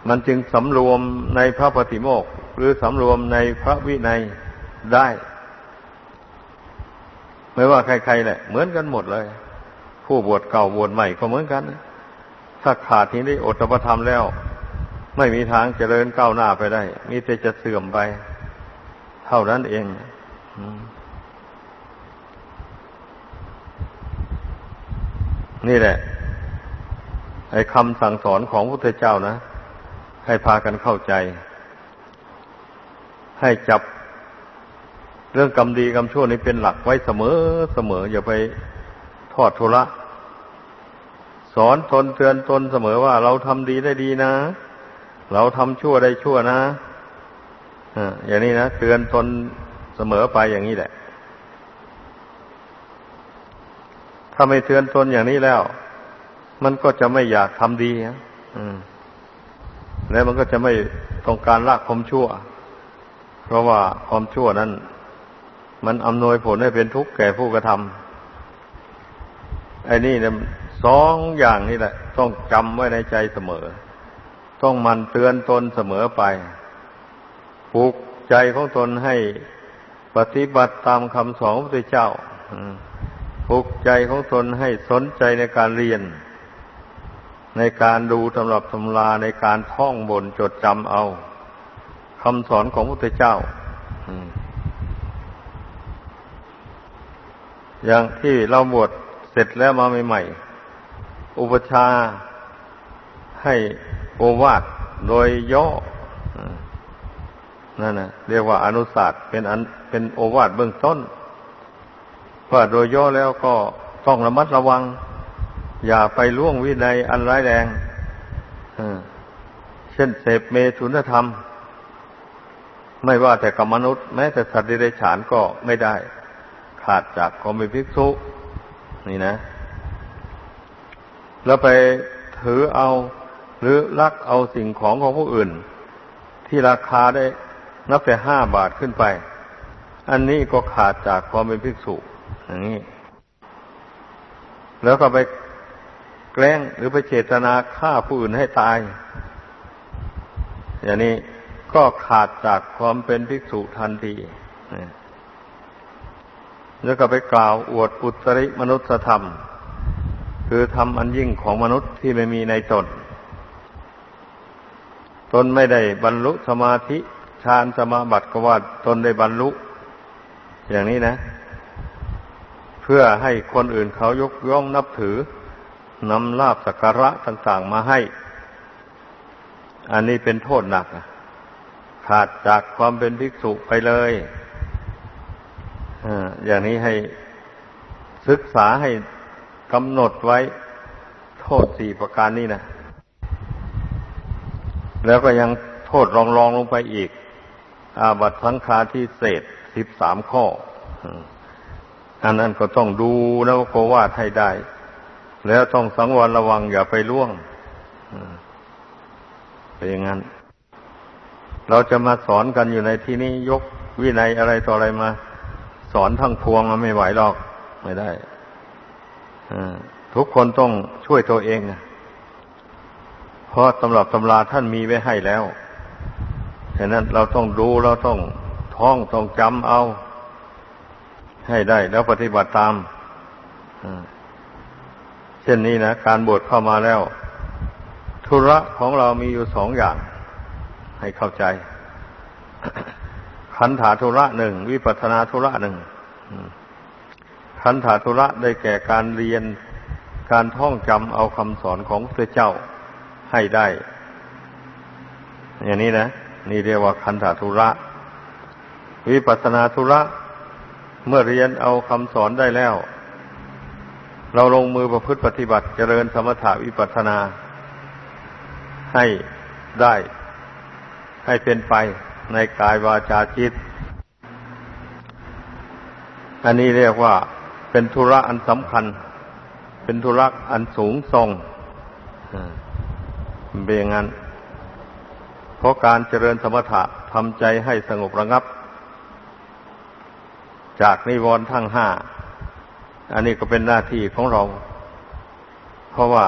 มันจึงสำรวมในพระปฏิโมกข์หรือสำรวมในพระวินัยได้ ไม่ว่าใครๆแหละ เหมือนกันหมดเลย ผู้บวชเก่าบวชใหม่ก็เหมือนกัน ถ้าขาดทีนี้อดประธรรมแล้ว ไม่มีทางเจริญก้าวหน้าไปได้ มีแต่จะเสื่อมไป เท่านั้นเองนี่แหละไอ้คำสั่งสอนของพระพุทธเจ้านะ ให้พากันเข้าใจ ให้จับเรื่องกรรมดีกรรมชั่วนี้เป็นหลักไว้เสมอเสมอ อย่าไปทอดทุระสอนตนเตือนตนเสมอว่าเราทำดีได้ดีนะ เราทำชั่วได้ชั่วนะอย่างนี้นะเตือนตนเสมอไปอย่างนี้แหละ ถ้าไม่เตือนตนอย่างนี้แล้ว มันก็จะไม่อยากทำดีนะ แล้วมันก็จะไม่ต้องการละความชั่ว เพราะว่าความชั่วนั้น มันอำนวยผลให้เป็นทุกข์แก่ผู้กระทำไอ้นี่นสองอย่างนี่แหละ ต้องจำไว้ในใจเสมอ ต้องมันเตือนตนเสมอไปปลุกใจของตนให้ปฏิบัติตามคำสอนพระเจ้าปลุกใจของตนให้สนใจในการเรียน ในการดูตำรับตำราในการท่องบนจดจำเอาคำสอนของพระพุทธเจ้าอย่างที่เราบวชเสร็จแล้วมาใหม่ๆ อุปชาให้โอวาทโดยย่อนั่นนะเรียกว่าอนุศาสตร์เป็นอันเป็นโอวาทเบื้องต้นว่าโดยย่อแล้วก็ต้องระมัดระวัง อย่าไปล่วงวินัยอันร้ายแรงเช่นเสพเมถุนธรรม ไม่ว่าแต่กับมนุษย์ แม้แต่สัตว์เดรัจฉานก็ไม่ได้ ขาดจากความเป็นภิกษุ นี่นะ แล้วไปถือเอาหรือลักเอาสิ่งของของผู้อื่น ที่ราคาได้นับแต่ห้าบาทขึ้นไป อันนี้ก็ขาดจากความเป็นภิกษุ อย่างนี้ แล้วก็ไป แกล้งหรือไปเจตนาฆ่าผู้อื่นให้ตาย อย่างนี้ก็ขาดจากความเป็นภิกษุทันทีแล้วก็ไปกล่าวอวดอุตริมนุษยธรรม คือทำอันยิ่งของมนุษย์ที่ไม่มีในตนตนไม่ได้บรรลุสมาธิฌานสมาบัติก็ว่าตนได้บรรลุ อย่างนี้นะ เพื่อให้คนอื่นเขายกย่องนับถือ นำลาบสักการะต่าง ๆ มาให้ อันนี้เป็นโทษหนักขาดจากความเป็นภิกษุไปเลยอย่างนี้ให้ศึกษาให้กำหนดไว้ โทษสี่ประการนี้นะแล้วก็ยังโทษรองรองลงไปอีก อาบัตสังฆาที่เศษสิบสามข้ออันนั้นก็ต้องดูนะว่าโกวาดให้ได้ แล้วต้องสังวรระวังอย่าไปล่วงเป็นอย่างนั้น เราจะมาสอนกันอยู่ในที่นี้ยกวินัยอะไรต่ออะไรมา สอนทั้งพวงมันไม่ไหวหรอก ไม่ได้ทุกคนต้องช่วยตัวเองเพราะตำรับตำราท่านมีไว้ให้แล้วฉะนั้นเราต้องดูเราต้องท่องต้องจำเอา ให้ได้แล้วปฏิบัติตาม เช่นนี้นะการบวชเข้ามาแล้ว ธุระของเรามีอยู่สองอย่าง ให้เข้าใจ ขันธาธุระหนึ่งวิปัสนาธุระหนึ่งขันธาธุระได้แก่การเรียนการท่องจำเอาคำสอนของพระเจ้าให้ได้ อย่างนี้นะ นี่เรียกว่าคันธทุระ วิปัสนาธุระ เมื่อเรียนเอาคำสอนได้แล้ว เราลงมือประพฤติปฏิบัติเจริญสมถะวิปัสนา ให้ได้ ให้เป็นไปในกายวาจาจิต อันนี้เรียกว่าเป็นธุระอันสำคัญ เป็นธุระอันสูงส่งเบียงั้นเพราะการเจริญสมถะทำใจให้สงบระงับ จากนิวรณ์ทั้งห้า อันนี้ก็เป็นหน้าที่ของเรา เพราะว่า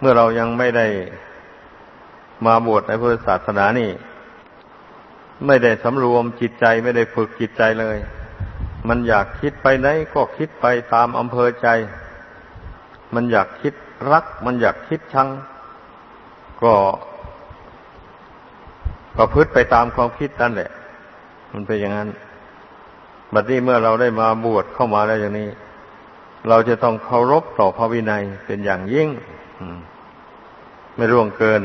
เมื่อเรายังไม่ได้มาบวชในพุทธศาสนานี่ ไม่ได้สำรวมจิตใจไม่ได้ฝึกจิตใจเลย มันอยากคิดไปไหนก็คิดไปตามอำเภอใจ มันอยากคิดรัก มันอยากคิดชัง ก็ประพฤติไปตามความคิดนั่นแหละ มันเป็นอย่างนั้น บัดนี้เมื่อเราได้มาบวชเข้ามาแล้วอย่างนี้ เราจะต้องเคารพต่อพระวินัยเป็นอย่างยิ่งไม่ร่วงเกิน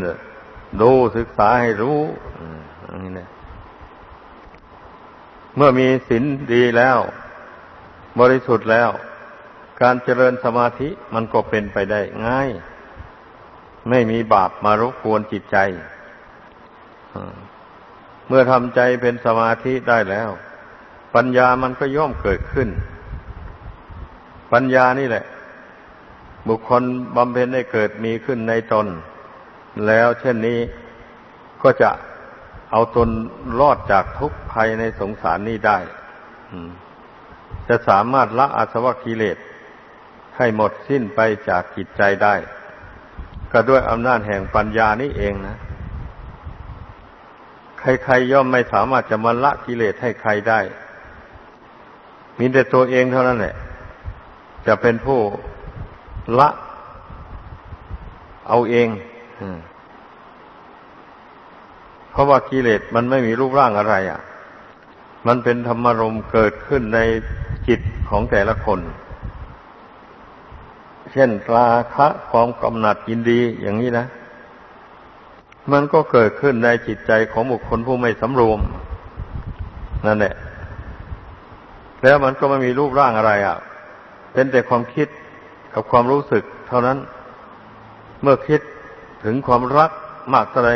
ดูศึกษาให้รู้นี้นะเมื่อมีศีลดีแล้ว บริสุทธิ์แล้ว การเจริญสมาธิมันก็เป็นไปได้ง่าย ไม่มีบาปมารบกวนจิตใจ เมื่อทำใจเป็นสมาธิได้แล้ว ปัญญามันก็ย่อมเกิดขึ้น ปัญญานี่แหละ บุคคลบำเพ็ญได้เกิดมีขึ้นในตน แล้วเช่นนี้ก็จะเอาตนรอดจากทุกข์ภัยในสงสารนี้ได้จะสามารถละอาสวะกิเลสให้หมดสิ้นไปจากจิตใจได้ ก็ด้วยอำนาจแห่งปัญญานี่เองนะ ใครๆย่อมไม่สามารถจะมาละกิเลสให้ใครได้ มีแต่ตัวเองเท่านั้นแหละ จะเป็นผู้ละเอาเองเพราะว่ากิเลสมันไม่มีรูปร่างอะไร อะ มันเป็นธรรมรมเกิดขึ้นในจิตของแต่ละคน เช่นราคะความกำหนัดยินดีอย่างนี้นะ มันก็เกิดขึ้นในจิตใจของบุคคลผู้ไม่สำรวม นั่นแหละ แล้วมันก็ไม่มีรูปร่างอะไรอะ เป็นแต่ความคิดกับความรู้สึก เท่านั้น เมื่อคิดถึงความรักมากเท่าไร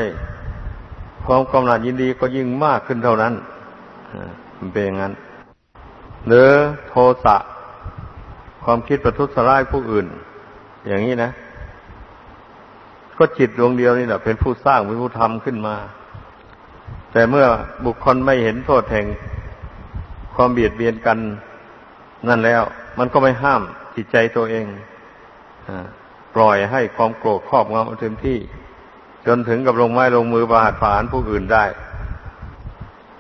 ความกำหนัดยินดีก็ยิ่งมากขึ้นเท่านั้นมันเป็นอย่างนั้นหรือโทสะความคิดประทุษร้ายผู้อื่น อย่างนี้นะ ก็จิตดวงเดียวนี่แหละเป็นผู้สร้างเป็นผู้ทำขึ้นมา แต่เมื่อบุคคลไม่เห็นโทษแห่งความเบียดเบียนกัน นั่นแล้ว มันก็ไม่ห้ามจิตใจตัวเองอปล่อยให้ความโกรธครอบงำเต็มที่ จนถึงกับลงไม้ลงมือประหารผานผู้อื่นได้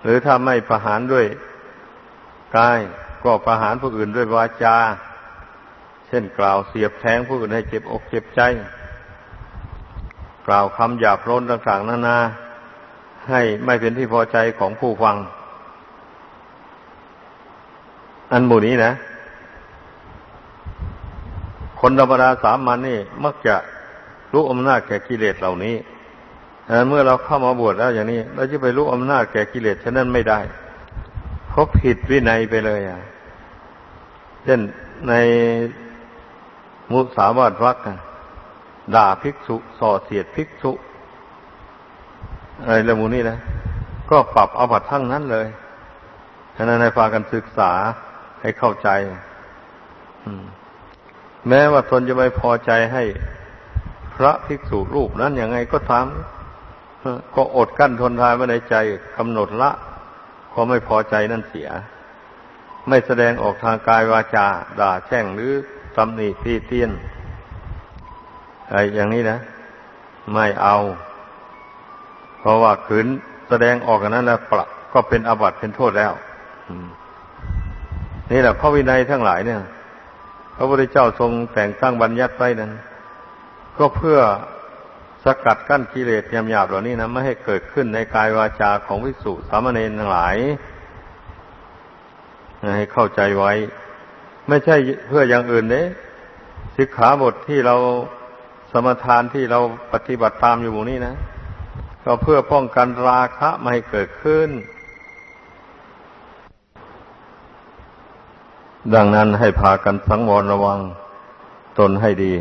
หรือถ้าไม่ประหารด้วยกายก็ประหารผู้อื่นด้วยวาจา เช่นกล่าวเสียบแทงผู้อื่นให้เจ็บอกเจ็บใจ กล่าวคำหยาบโลนต่างๆนานาให้ไม่เป็นที่พอใจของผู้ฟัง อันหมู่นี้นะ คนธรรมดาสามัญนนี่ มักจะรู้อำนาจแก่กิเลสเหล่านี้เมื่อเราเข้ามาบวชแล้วอย่างนี้ เราจะไปรู้อำนาจแก่กิเลสฉะนั้นไม่ได้เพราะผิดวินัยไปเลยอะ เช่นในมุสาวาทรักด่าภิกษุส่อเสียดภิกษุอะไรเรามูนี่นะ ก็ปรับเอาบัตทั้งนั้นเลยฉะนั้นในพากันศึกษา ให้เข้าใจแม้ว่าตนจะไม่พอใจให้พระภิกษุรูปนั้นยังไงก็ทำก็อดกั้นทนทานไว้ในใจกำหนดละความไม่พอใจนั่นเสีย ไม่แสดงออกทางกายวาจา ด่าแช่งหรือตำหนิตีเตียนอะไรอย่างนี้นะ ไม่เอา เพราะว่าขืนแสดงออกกันนั้นแล้วปรับก็เป็นอาบัติเป็นโทษแล้ว นี่แหละพระวินัยทั้งหลายเนี่ย พระพุทธเจ้าทรงแต่งตั้งบัญญัติไว้นั้น ก็เพื่อสกัดกั้นกิเลสหยาบเหล่านี้นะไม่ให้เกิดขึ้นในกายวาจาของวิสุสามเณรทั้งหลาย ให้เข้าใจไว้ ไม่ใช่เพื่ออย่างอื่นเน่สิกขาบทที่เราสมทานที่เราปฏิบัติตามอยู่นี้นะ ก็เพื่อป้องกันราคะไม่ให้เกิดขึ้น ดังนั้นให้พากันสังวรระวังตนให้ดี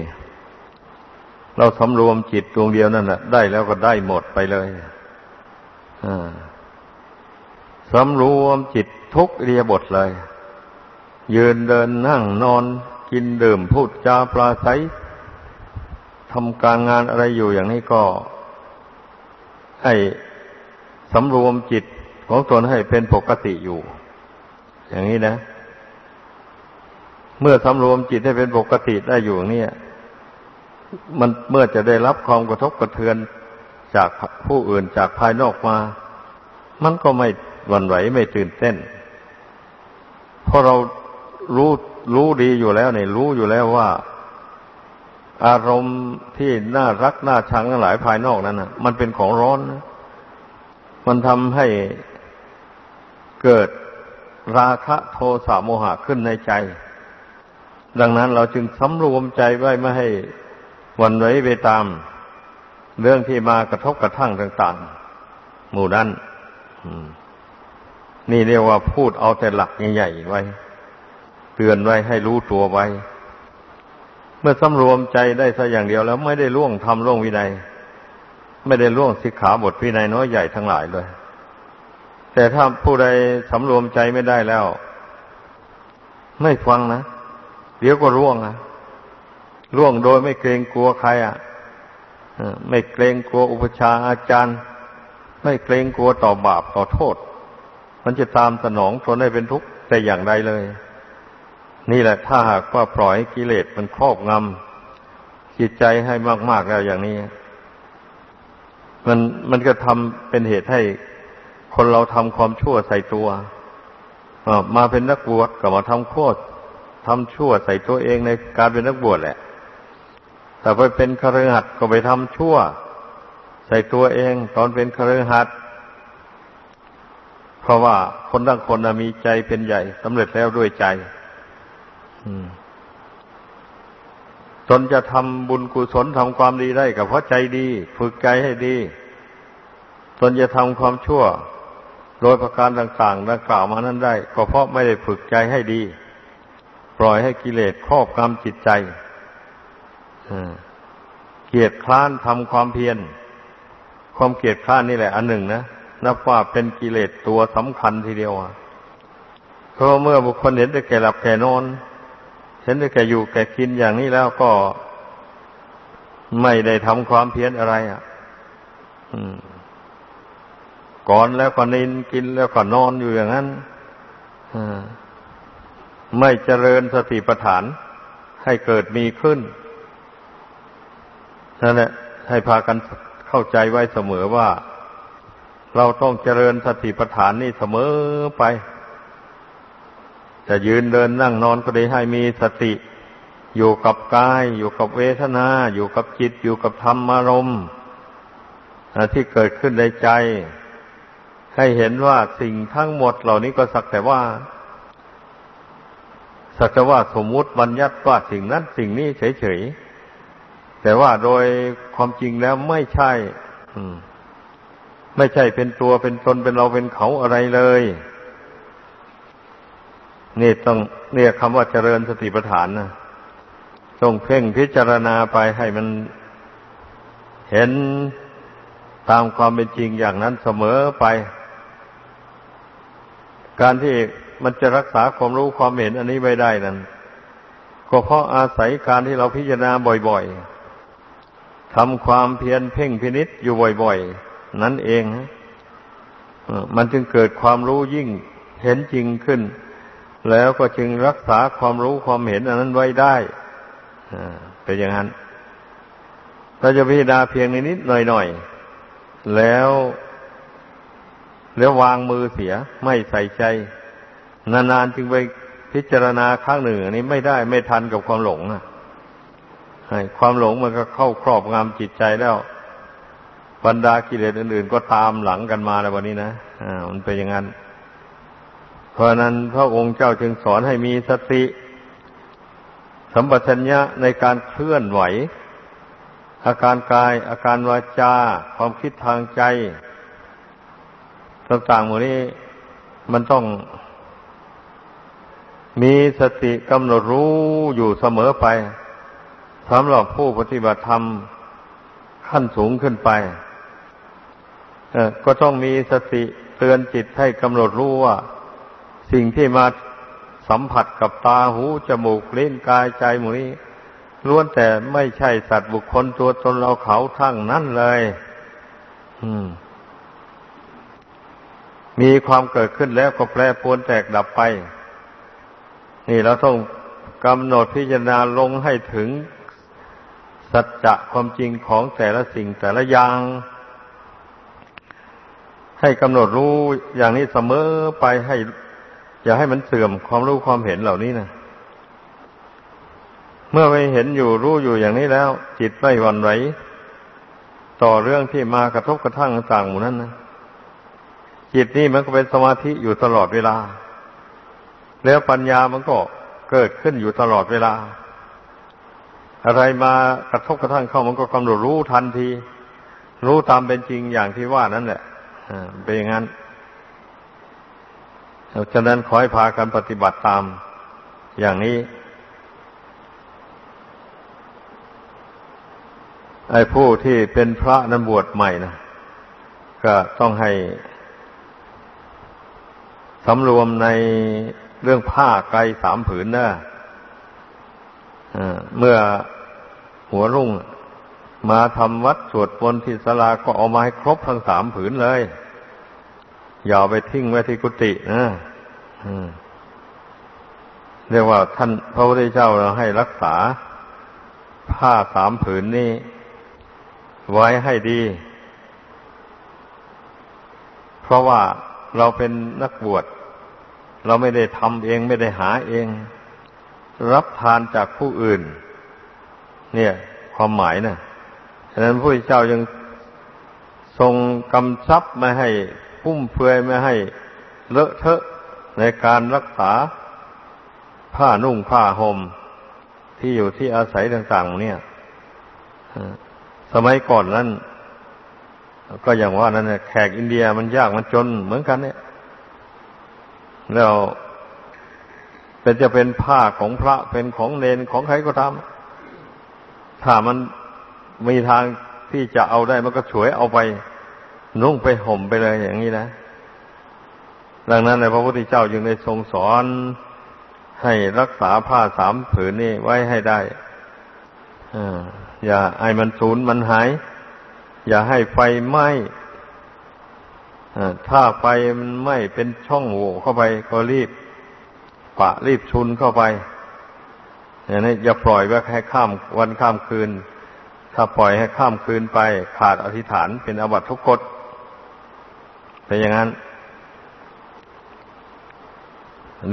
เราสำรวมจิตดวงเดียวนั่นแหละได้แล้วก็ได้หมดไปเลยสำรวมจิตทุกเรียบทเลย ยืนเดินนั่งนอน กินดื่มพูดจาปลาใสทำการงานอะไรอยู่อย่างนี้ก็ ให้สำรวมจิตของตนให้เป็นปกติอยู่ อย่างนี้นะ เมื่อสำรวมจิตให้เป็นปกติได้อยู่อย่างนี้มันเมื่อจะได้รับความกระทบกระเทือนจากผู้อื่นจากภายนอกมา มันก็ไม่หวั่นไหวไม่ตื่นเต้น เพราะเรารู้รู้ดีอยู่แล้วเนี่ยรู้อยู่แล้วว่า อารมณ์ที่น่ารักน่าชังทั้งหลายภายนอกนั้นนะมันเป็นของร้อนนะมันทำให้เกิดราคะโทสะโมหะขึ้นในใจ ดังนั้นเราจึงสำรวมใจไว้ไม่ให้วันไหวไปตาม เรื่องที่มากระทบกระทั่งต่าง ๆ หมู่นั้นนี่เรียกว่าพูดเอาแต่หลักใหญ่ๆไว้ เตือนไว้ให้รู้ตัวไว้ เมื่อสำรวมใจได้สัอย่างเดียวแล้วไม่ได้ล่วงทำล่วงวินัย ไม่ได้ล่วงสิกขาบทวินัยน้อยใหญ่ทั้งหลายเลย แต่ถ้าผู้ใดสำรวมใจไม่ได้แล้ว ไม่ฟังนะ เดี๋ยวก็ร่วงนะร่วงโดยไม่เกรงกลัวใครอะไม่เกรงกลัวอุปชาอาจารย์ ไม่เกรงกลัวต่อบาปต่อโทษ มันจะตามสนองทนได้เป็นทุกข์แต่อย่างใดเลย นี่แหละถ้าหากว่าปล่อยกิเลสมันครอบงำจิตใจให้มากๆแล้วอย่างนี้ มันมันก็ทำเป็นเหตุให้คนเราทำความชั่วใส่ตัวมาเป็นนักบวชก็มาทำโคตร ทำชั่วใส่ตัวเองในการเป็นนักบวชแหละ แต่ไปเป็นคฤหัสถ์ก็ไปทำชั่ว ใส่ตัวเองตอนเป็นคฤหัสถ์เพราะว่าคนทั้งคนมีใจเป็นใหญ่สำเร็จแล้วด้วยใจตนจะทำบุญกุศลทำความดีได้ก็เพราะใจดี ฝึกใจให้ดีตนจะทำความชั่ว โดยประการต่างๆดังกล่าวมานั้นได้ ก็เพราะไม่ได้ฝึกใจให้ดี ปล่อยให้กิเลสครอบงำจิตใจเกียรคร้านทำความเพียร ความเกียรคร้านนี่แหละ อันหนึ่งนะนับว่าเป็นกิเลสตัวสำคัญทีเดียวเพราะเมื่อบุคคลเห็นแต่แก่หลับแก่นอนเห็นได้แก่อยู่แก่กินอย่างนี้แล้วก็ไม่ได้ทำความเพียรอะไรอะก่อนแล้วก็นินกินแล้วก็นอนอยู่อย่างนั้น ไม่เจริญสติปัฏฐานให้เกิดมีขึ้นนั่นแหละให้พากันเข้าใจไว้เสมอว่า เราต้องเจริญสติปัฏฐานนี่เสมอไป จะยืนเดินนั่งนอนก็ได้ให้มีสติ อยู่กับกาย อยู่กับเวทนา อยู่กับจิต อยู่กับธรรมารมณ์ที่เกิดขึ้นในใจ ให้เห็นว่าสิ่งทั้งหมดเหล่านี้ก็สักแต่ว่า สักว่าสมมุติบัญญัติว่าสิ่งนั้นสิ่งนี้เฉยๆ แต่ว่าโดยความจริงแล้วไม่ใช่ ไม่ใช่เป็นตัวเป็นตนเป็นเราเป็นเขาอะไรเลย นี่ต้องเรียกคำว่าเจริญสติปัฏฐานนะต้องเพ่งพิจารณาไปให้มันเห็นตามความเป็นจริงอย่างนั้นเสมอไป การที่ มันจะรักษาความรู้ความเห็นอันนี้ไว้ได้นั้นก็เพราะอาศัยการที่เราพิจารณาบ่อยๆทำความเพียรเพ่งพินิษอยู่บ่อยๆ นั่นเองมันจึงเกิดความรู้ยิ่งเห็นจริงขึ้น แล้วก็จึงรักษาความรู้ความเห็นอันนั้นไว้ได้เป็นอย่างนั้นเราจะพิจารณาเพียงนิดๆหน่อยๆแล้วแล้ววางมือเสียไม่ใส่ใจ นานๆจึงไปพิจารณาครั้งหนึ่งอันนี้ไม่ได้ไม่ทันกับความหลงอะความหลงมันก็เข้าครอบงำจิตใจแล้วบรรดากิเลสอื่นๆ ก็ตามหลังกันมาแล้ววันนี้นะอ่ามันเป็นอย่างนั้น เพราะนั้นพระองค์เจ้าจึงสอนให้มีสติ สัมปชัญญะในการเคลื่อนไหว อาการกาย อาการวาจา ความคิดทางใจ ต่างๆหมดนี้มันต้อง มีสติกำหนดรู้อยู่เสมอไปสำหรับผู้ปฏิบัติธรรมขั้นสูงขึ้นไปก็ต้องมีสติเตือนจิตให้กำหนดรู้ว่า สิ่งที่มาสัมผัสกับตาหูจมูกลิ้นกายใจหมูนี้ล้วนแต่ไม่ใช่สัตว์บุคคลตัวตนเราเขาทั้งนั้นเลยมีความเกิดขึ้นแล้วก็แปรปวนแตกดับไป นี่เราต้องกำหนดพิจารณาลงให้ถึง สัจจะความจริงของแต่ละสิ่งแต่ละอย่าง ให้กำหนดรู้อย่างนี้เสมอไปให้ อย่าให้มันเสื่อมความรู้ความเห็นเหล่านี้นะเมื่อไปเห็นอยู่รู้อยู่อย่างนี้แล้ว จิตไม่หวั่นไหวต่อเรื่องที่มากระทบกระทั่งต่างหมู่นั้นนะจิตนี่มันก็เป็นสมาธิอยู่ตลอดเวลา แล้วปัญญามันก็เกิดขึ้นอยู่ตลอดเวลา อะไรมากระทบกระทั่งเข้ามันก็กำหนดรู้ทันที รู้ตามเป็นจริงอย่างที่ว่านั่นแหละเป็นอย่างนั้นฉะนั้นขอให้พากันปฏิบัติตามอย่างนี้ ไอ้ผู้ที่เป็นพระนั้นบวชใหม่นะก็ต้องให้สำรวมใน เรื่องผ้าไกลสามผืนนะเมื่อหัวรุ่งมาทำวัดสวดมนต์ที่ศาลาก็เอามาให้ครบทั้งสามผืนเลย อย่าไปทิ้งไว้ที่กุฏินะเรียกว่าท่านพระพุทธเจ้าเราให้รักษา ผ้าสามผืนนี้ไว้ให้ดี เพราะว่าเราเป็นนักบวช เราไม่ได้ทำเองไม่ได้หาเอง รับทานจากผู้อื่น เนี่ย ความหมายนะฉะนั้นพระเจ้ายังทรงกำชับไม่ให้พุ่มเฟือยไม่ให้เลอะเทอะในการรักษาผ้านุ่งผ้าห่มที่อยู่ที่อาศัยต่างๆ เนี่ยสมัยก่อนนั้น ก็อย่างว่านั้นแขกอินเดียมันยากมันจนเหมือนกันเนี่ย แล้วเป็นจะเป็นผ้าของพระเป็นของเนนของใครก็ตามถ้ามันมีทางที่จะเอาได้มันก็ฉวยเอาไปนุ่งไปห่มไปเลยอย่างนี้นะ ดังนั้นในพระพุทธเจ้าจึงได้ทรงสอนให้รักษาผ้าสามผืนนี้ไว้ให้ได้อย่าไอ้มันสูญมันหาย อย่าให้ไฟไหม้ ถ้าไฟมันไหม้เป็นช่องโหว่เข้าไปก็รีบ ปะรีบชุนเข้าไปอย่างนี้อย่าปล่อยไว้ให้ข้ามวันข้ามคืน ถ้าปล่อยให้ข้ามคืนไป ขาดอธิษฐานเป็นอวัตทุกกฎเป็นอย่างนั้น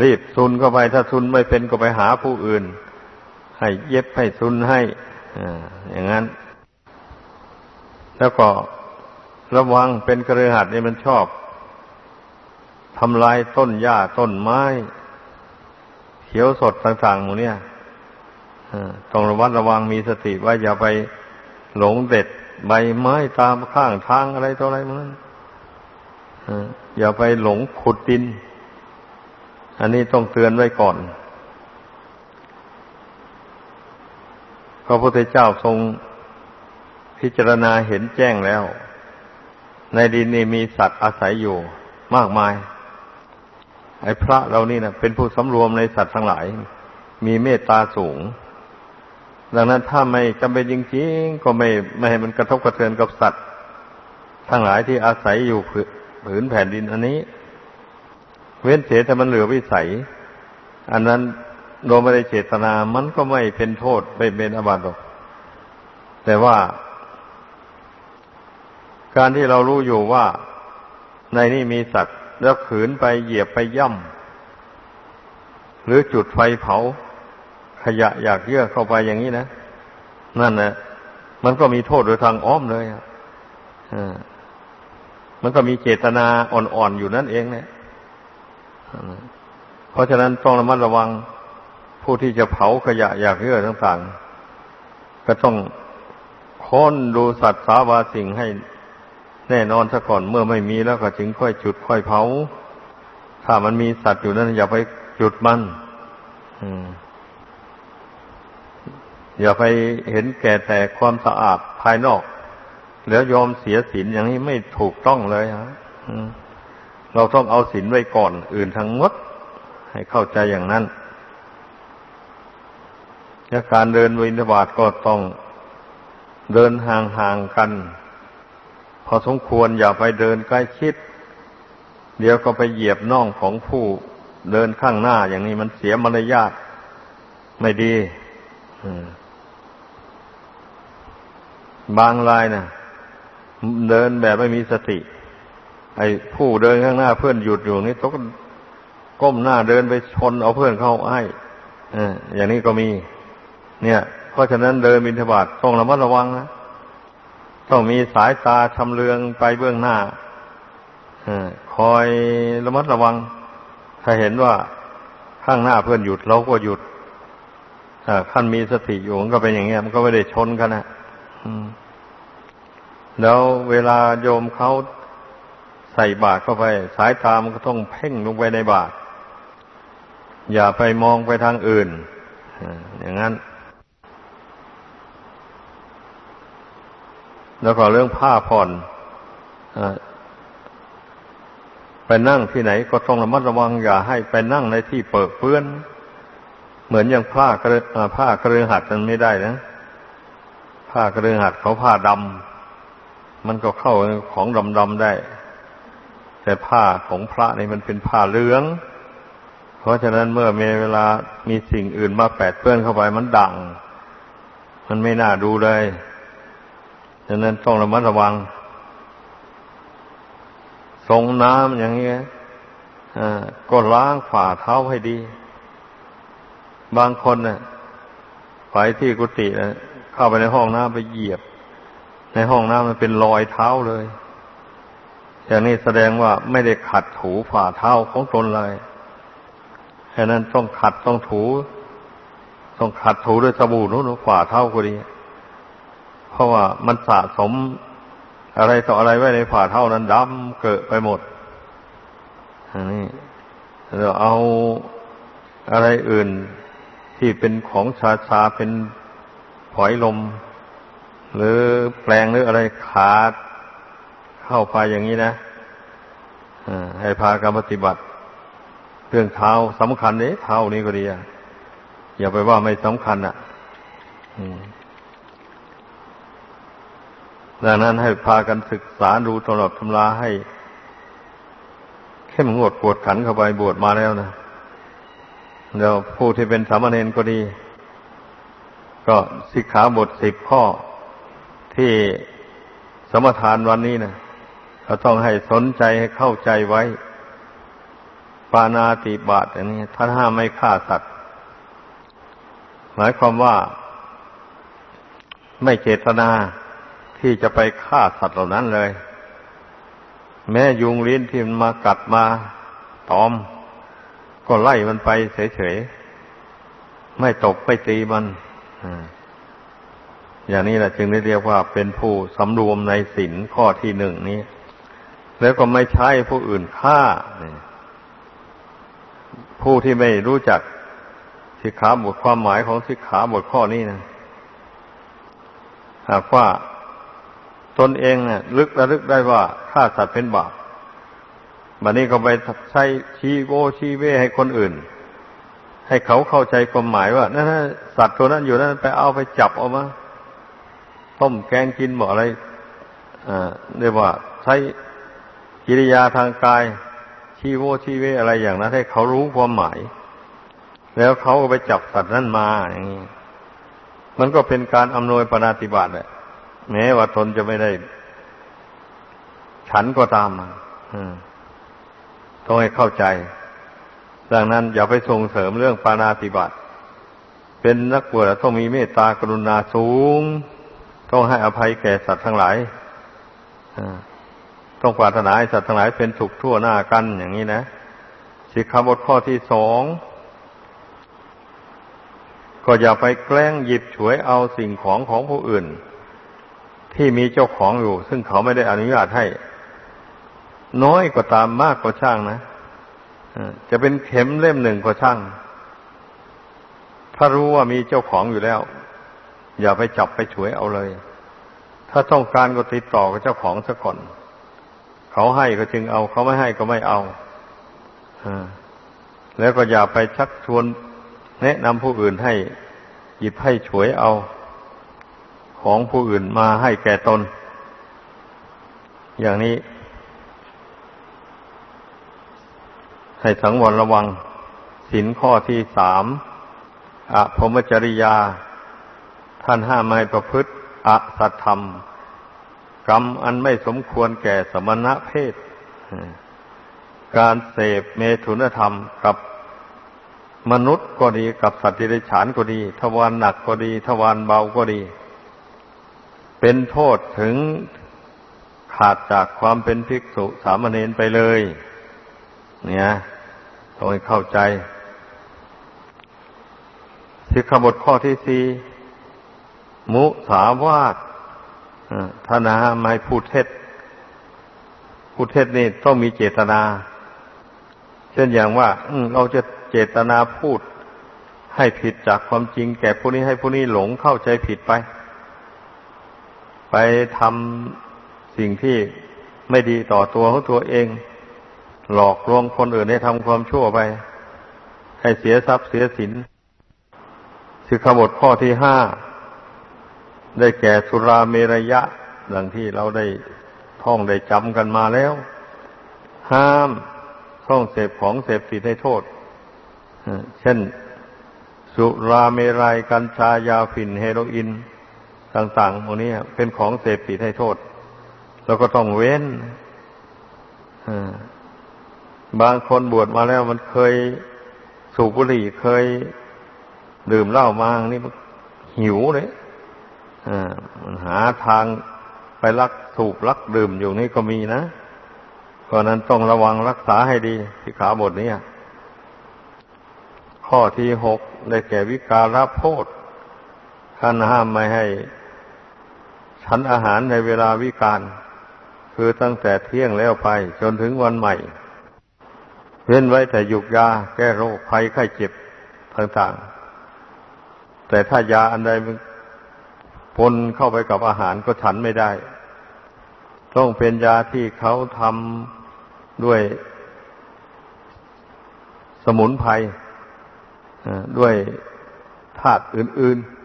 รีบซุนเข้าไป ถ้าซุนไม่เป็นก็ไปหาผู้อื่น ให้เย็บให้ซุนให้อย่างนั้น แล้วก็ ระวังเป็นกระหัดนี่มันชอบทำลายต้นหญ้าต้นไม้ เขียวสดต่างๆหมูเนี่ยต้องระวัดระวังมีสติว่าอย่าไปหลงเด็ดใบไม้ตามข้างทางอะไรตัวอะไรมันอย่าไปหลงขุดดิน อันนี้ต้องเตือนไว้ก่อน พระพุทธเจ้าทรงพิจารณาเห็นแจ้งแล้ว ในดินนี้มีสัตว์อาศัยอยู่มากมาย ไอ้พระเรานี่นะเป็นผู้สำรวมในสัตว์ทั้งหลาย มีเมตตาสูง ดังนั้นถ้าไม่จำเป็นจริงๆก็ไม่ไม่ให้มันกระทบกระเทือนกับสัตว์ ทั้งหลายที่อาศัยอยู่ผืนแผ่นดินอันนี้ เว้นเสียแต่มันเหลือวิสัย อันนั้นโดยไม่ได้เจตนามันก็ไม่เป็นโทษไม่เป็นอบัติหรอก แต่ว่า การที่เรารู้อยู่ว่าในนี้มีสัตว์แล้วขืนไปเหยียบไปย่ำหรือจุดไฟเผา ขยะอยากเยื่อเข้าไปอย่างนี้นะ นั่นนะมันก็มีโทษโดยทางอ้อมเลยอะมันก็มีเจตนาอ่อนๆอยู่นั่นเองเนี่ยเพราะฉะนั้นต้องระมัดระวังผผู้ที่จะเผาขยะอยากเยื่อต่างๆ ก็ต้องค้นดูสัตว์สาวาสิ่งให้ แน่นอนซะก่อนเมื่อไม่มีแล้วก็จึงค่อยจุดค่อยเผา ถ้ามันมีสัตว์อยู่นั้นอย่าไปจุดมันอย่าไปเห็นแก่แต่ความสะอาดภายนอก แล้วยอมเสียศีลอย่างนี้ไม่ถูกต้องเลยฮะเราต้องเอาศีลไว้ก่อนอื่นทั้งหมด ให้เข้าใจอย่างนั้นและการเดินวินบาทก็ต้องเดินห่างๆกัน พอสมควรอย่าไปเดินใกล้ชิด เดี๋ยวก็ไปเหยียบน่องของผู้เดินข้างหน้าอย่างนี้มันเสียมารยาทไม่ดีบางรายนะ่ะเดินแบบไม่มีสติ ไอ้ผู้เดินข้างหน้าเพื่อนหยุดอยู่นี่ต้องก้มหน้าเดินไปชนเอาเพื่อนเข้าไอ้อย่างนี้ก็มี เนี่ย เพราะฉะนั้นเดินบินทบาทต้องระมัดระวังนะ ต้องมีสายตาชำเลืองไปเบื้องหน้าคอยระมัดระวัง ถ้าเห็นว่าข้างหน้าเพื่อนหยุดเราก็หยุดขั้นมีสติอยู่มันก็เป็นอย่างเงี้ยมันก็ไม่ได้ชนกันนะแล้วเวลาโยมเขาใส่บาตรเข้าไป สายตามันก็ต้องเพ่งลงไปในบาตรอย่าไปมองไปทางอื่นอย่างนั้น แล้วก็เรื่องผ้าผ่อนไปนั่งที่ไหนก็ต้องระมัดระวังอย่าให้ไปนั่งในที่เปิดเปื้อน เหมือนอย่างผ้ากระผ้ากระเรืองหัดมันไม่ได้นะ ผ้ากระเรืองหัดเขาผ้าดำมันก็เข้าของดำดำได้ แต่ผ้าของพระนี่มันเป็นผ้าเหลือง เพราะฉะนั้นเมื่อมีเวลามีสิ่งอื่นมาแปดเปื้อนเข้าไปมันดัง มันไม่น่าดูเลย ฉะนั้นต้องระมัดระวังทรงน้ำอย่างนี้ยก็ล้างฝ่าเท้าให้ดี บางคนเนะ่ะไปที่กุฏินะเข้าไปในห้องน้ำไปเหยียบ ในห้องน้ำมันเป็นรอยเท้าเลย อย่างนี้แสดงว่าไม่ได้ขัดถูฝ่าเท้าของตนเลยฉะนั้นต้องขัดต้องถู ต้องขัดถูด้วยสบู่นู้นฝ่าเท้าก็ดี เพราะว่ามันสะสมอะไรต่ออะไรไว้ในฝ่าเท้านั้นดำเกิดไปหมดอันนี้เราเอาอะไรอื่นที่เป็นของชาชาเป็นผอยลม หรือแปลงหรืออะไรขาดเข้าไปอย่างนี้นะให้พาการปฏิบัติเรื่องเท้าสำคัญเนี่ยเท้านี้ก็ดีอะอย่าไปว่าไม่สำคัญอะ ดังนั้นให้พากันศึกษาดูตลอดตำราให้ เข้มงวดปวดขันเข้าไปบวชมาแล้วนะเดี๋ยวผู้ที่เป็นสามเณรก็ดี ก็สิกขาบทสิบข้อที่สมทานวันนี้นะเราต้องให้สนใจให้เข้าใจไว้ ปานาติบาตอันนี้ท่านห้ามไม่ฆ่าสัตว์หมายความว่าไม่เจตนา ที่จะไปฆ่าสัตว์เหล่านั้นเลย แม้ยุงลิ้นที่มันมากัดมาตอม ก็ไล่มันไปเฉยๆ ไม่ตกไม่ตีมันอย่างนี้แหละจึงได้เรียกว่าเป็นผู้สำรวมในศีลข้อที่หนึ่งนี้ แล้วก็ไม่ใช้ผู้อื่นฆ่าผู้ที่ไม่รู้จักสิกขาบทความหมายของสิกขาบทข้อนี้นะหากว่า ตนเองเนี่ยลึกระลึกได้ว่าฆ่าสัตว์เป็นบาปบัดนี้ก็ไปใช้ชี้โวชี้เวให้คนอื่น ให้เขาเข้าใจความหมายว่านั่นสัตว์ตัวนั้นอยู่นั้นไปเอาไปจับออกมาต้มแกงกินบ่อะไรอ่าเรียกว่าใช้กิริยาทางกายชี้โวชี้เวอะไรอย่างนั้นให้เขารู้ความหมาย แล้วเขาก็ไปจับสัตว์นั้นมาอย่างนี้มันก็เป็นการอำนวยปฏิบัติแหละ แม้ว่าตนจะไม่ได้ ฉันก็ตามต้องให้เข้าใจ ดังนั้นอย่าไปส่งเสริมเรื่องปานาติบัติ เป็นนักบวชต้องมีเมตตากรุณาสูง ต้องให้อภัยแก่สัตว์ทั้งหลายต้องปรารถนาให้สัตว์ทั้งหลายเป็นสุขทั่วหน้ากันอย่างนี้นะสิกขาบทข้อที่สองก็อย่าไปแกล้งหยิบฉวยเอาสิ่งของของผู้อื่น ที่มีเจ้าของอยู่ ซึ่งเขาไม่ได้อนุญาตให้ น้อยก็าตามมากก็ช่างนะจะเป็นเข็มเล่มหนึ่งก็ช่าง ถ้ารู้ว่ามีเจ้าของอยู่แล้ว อย่าไปจับไปฉวยเอาเลย ถ้าต้องการก็ติดต่อกับเจ้าของซะก่อน เขาให้ก็จึงเอา เขาไม่ให้ก็ไม่เอาแล้วก็อย่าไปชักชวนแนะนำผู้อื่นให้ หยิบให้ฉวยเอา ของผู้อื่นมาให้แก่ตน อย่างนี้ ให้สังวรระวังสินข้อที่สามอภมจริยา ท่านห้ามไม่ประพฤติอสัตธรรม กรรมอันไม่สมควรแก่สมณะเพศ การเสพเมถุนธรรมกับมนุษย์ก็ดีกับสัตว์ที่ได้ฉานก็ดี ทวารหนักก็ดี ทวารเบาก็ดี เป็นโทษถึงขาดจากความเป็นภิกษุสามเณรไปเลย เนี่ยต้องให้เข้าใจสิกขาบทข้อที่สี่มุสาวาทท่าไม่พูดเท็จพูดเท็จนี่ต้องมีเจตนา เช่นอย่างว่าเราจะเจตนาพูดให้ผิดจากความจริง แก่ผู้นี้ให้ผู้นี้หลงเข้าใจผิดไป ไปทำสิ่งที่ไม่ดีต่อตัวของตัวเอง หลอกลวงคนอื่นให้ทำความชั่วไป ให้เสียทรัพย์เสียสินสิกขบทข้อที่ห้า ได้แก่สุราเมรยะ ดังที่เราได้ท่องได้จำกันมาแล้ว ห้ามท่องเสพของเสพติดให้โทษ เช่น สุราเมรัยกัญชายาฝิ่นเฮโรอีน ต่างๆพวกนี้เป็นของเสพติดให้โทษเราก็ต้องเว้นบางคนบวชมาแล้วมันเคยสูบบุหรี่เคยดื่มเหล้ามานี่มันหิวเลยมันหาทางไปลักสูบลักดื่มอยู่นี่ก็มีนะเพราะนั้นต้องระวังรักษาให้ดีที่ขาบทนี้ข้อที่หกได้แก่วิการโพธท่านห้ามไม่ให้ ฉันอาหารในเวลาวิการ คือตั้งแต่เที่ยงแล้วไป จนถึงวันใหม่ เว้นไว้แต่ยุกยาแก้โรคภัยไข้เจ็บต่างๆ แต่ถ้ายาอันใดมันปนเข้าไปกับอาหารก็ฉันไม่ได้ ต้องเป็นยาที่เขาทำด้วยสมุนไพรด้วยธาตุอื่นๆ